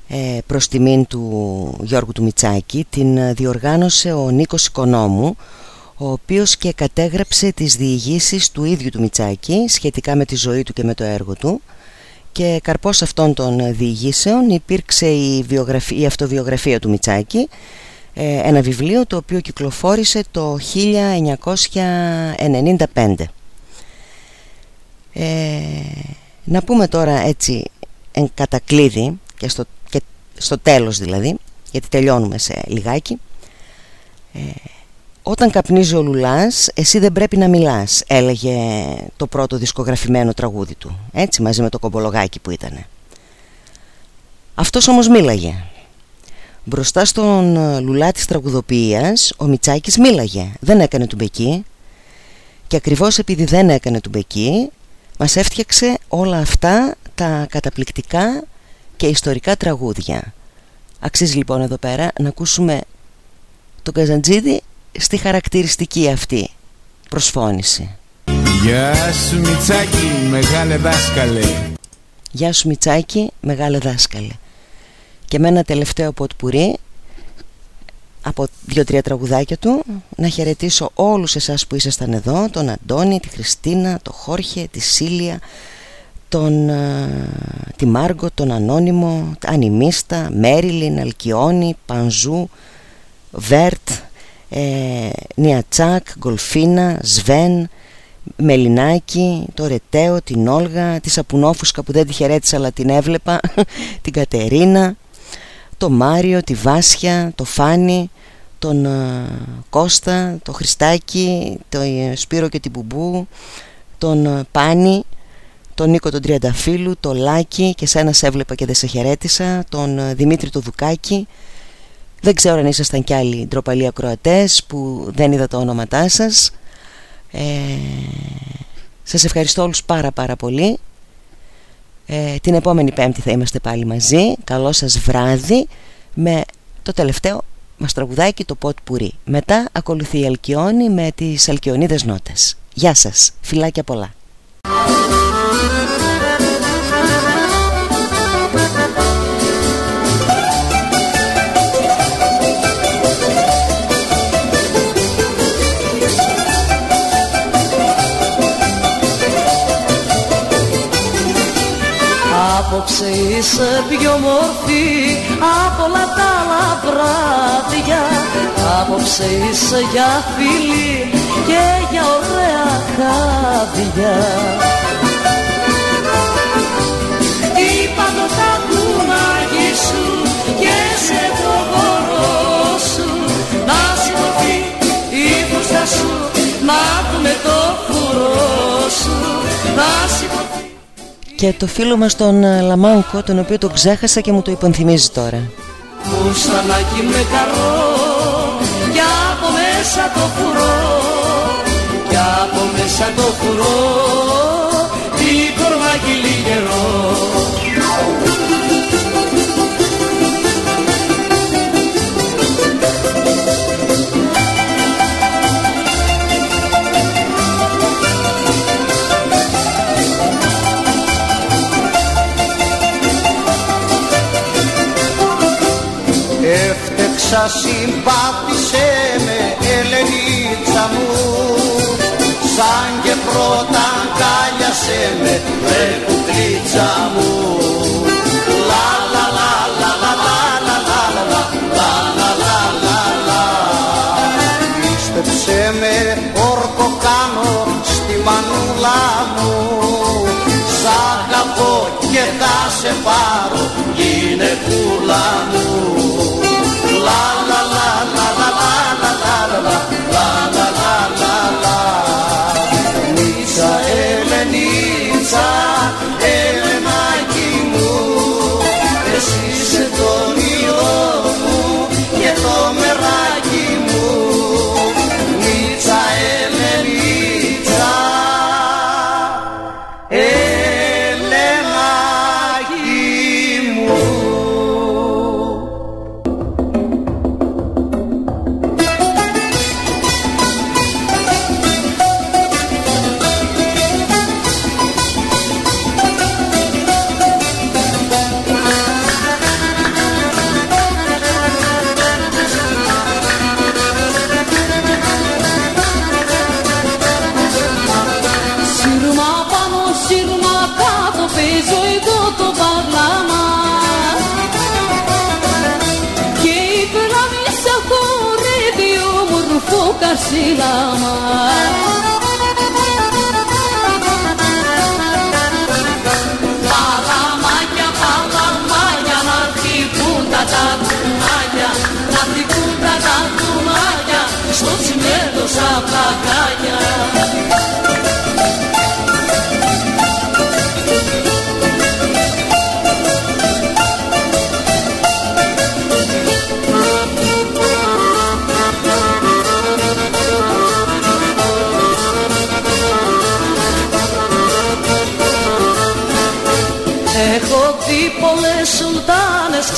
ε, προς τιμήν του Γιώργου του Μιτσάκη την ε, διοργάνωσε ο Νίκος Οικονόμου ο οποίος και κατέγραψε τις διηγήσεις του ίδιου του Μιτσάκη σχετικά με τη ζωή του και με το έργο του. Και καρπός αυτών των διηγήσεων υπήρξε η, η αυτοβιογραφία του Μιτσάκη ε, ένα βιβλίο το οποίο κυκλοφόρησε το 1995 ε, να πούμε τώρα έτσι εν κατακλείδη και στο, και στο τέλος δηλαδή γιατί τελειώνουμε σε λιγάκι. Ε, όταν καπνίζει ο Λουλάς εσύ δεν πρέπει να μιλάς έλεγε το πρώτο δισκογραφημένο τραγούδι του έτσι μαζί με το κομπολογάκι που ήτανε. Αυτός όμως μίλαγε. Μπροστά στον Λουλά της τραγουδοποιίας ο Μιτσάκης μίλαγε. Δεν έκανε του μπεκί. Και ακριβώς επειδή δεν έκανε του μπεκί μας έφτιαξε όλα αυτά τα καταπληκτικά και ιστορικά τραγούδια. Αξίζει λοιπόν εδώ πέρα να ακούσουμε τον Καζαντζίδη στη χαρακτηριστική αυτή προσφώνηση. Γεια σου Μιτσάκη μεγάλε δάσκαλε. Γεια σου Μιτσάκη μεγάλε δάσκαλε. Και με ένα τελευταίο ποτπουρί από δύο-τρία τραγουδάκια του να χαιρετήσω όλους εσάς που ήσασταν εδώ τον Αντώνη, τη Χριστίνα, τον Χόρχε, τη Σίλια τον, τη Μάργκο, τον Ανώνυμο, Ανιμίστα, Μέριλιν, Αλκιόνι, Πανζού, Βέρτ, ε, Νιατσάκ, Γκολφίνα, Σβέν, Μελινάκη, το Ρετέο, την Όλγα, τη Σαπουνόφουσκα που δεν τη χαιρέτησα αλλά την έβλεπα, την Κατερίνα, το Μάριο, τη Βάσια, το Φάνη, τον Κώστα, το Χριστάκη, το ε, Σπύρο και την Μπουμπού, τον Πάνη, τον Νίκο τον Τριανταφύλου, τον Λάκη και σένα σε έβλεπα και δεν σε χαιρέτησα, τον Δημήτρη το Δουκάκη, δεν ξέρω αν ήσασταν κι άλλοι ντροπαλοί ακροατές που δεν είδα το όνοματά σας. Ε, Σας ευχαριστώ όλους πάρα πάρα πολύ ε, Την επόμενη πέμπτη θα είμαστε πάλι μαζί. Καλό σας βράδυ Με το τελευταίο μας τραγουδάκι το Ποτ Πουρί Μετά ακολουθεί η Αλκιόνη με τις Αλκιονίδες Νότες. Γεια σας, φιλάκια πολλά Απόψε είσαι πιο μορφή από όλα τα άλλα βράδια. Απόψε είσαι για φίλη και για ωραία χάδια. Είπα το τα κουμάκι σου και σε το χώρο σου. Να σηκωθεί η φούστα σου να δούμε το φουρό σου. Να σηκωθεί και το φίλο μας τον ε, Λαμάνκο τον οποίο τον ξέχασα και μου το υπενθυμίζει τώρα. Που σαν να με καρό κι από μέσα το φουρό κι από μέσα το φουρό τι κορμάκι γερό Σα συμπάθησε με Ελενίτσα μου Σαν και πρώτα αγκάλιασε με ρε κουκλίτσα μου Λα λα λα λα λα λα λα λα λα λα λα λα λα Πίστεψε με όρκο κάνω στη μανούλα μου Σ' αγαπώ και θα σε πάρω γυναικούλα μου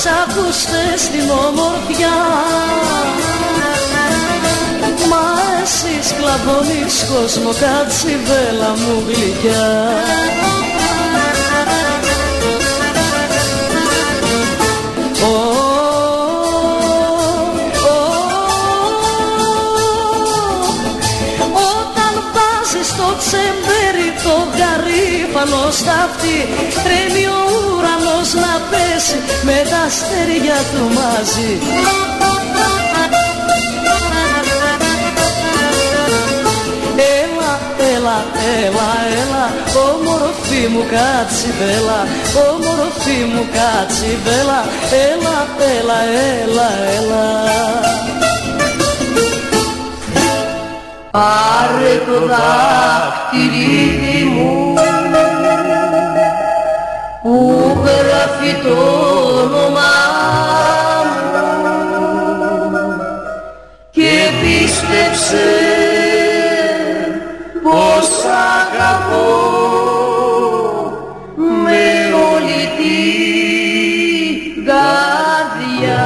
σουλτάνες ξακούστες στην ομορφιά. Μα εσύ σκλαβώνεις κόσμο κατσιβέλα μου γλυκιά. Ω, ω, Όταν βάζεις το τσεμπέρι το γαρίφαλο στα αυτή Τρέμει ο ουρανός να πέσει με τα αστέρια του μαζί Έλα, έλα, έλα, έλα, όμορφη μου κάτσιβέλα, όμορφη μου κάτσιβέλα, έλα, έλα, έλα, έλα. Πάρε το δάχτυλίδι γράφει το όνομά μου. Και πίστεψε πως αγαπώ με όλη την καρδιά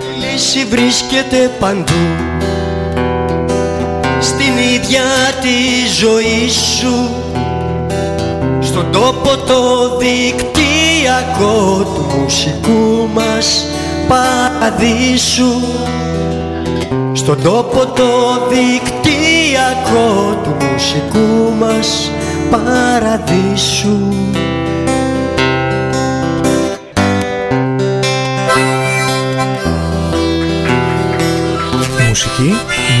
Η λύση βρίσκεται παντού Στην ίδια τη ζωή σου. Στον τόπο το δικτυακό του μουσικού μας παραδείσου. Στον τόπο το δικτυακό του μουσικού μας παραδείσου. Μουσική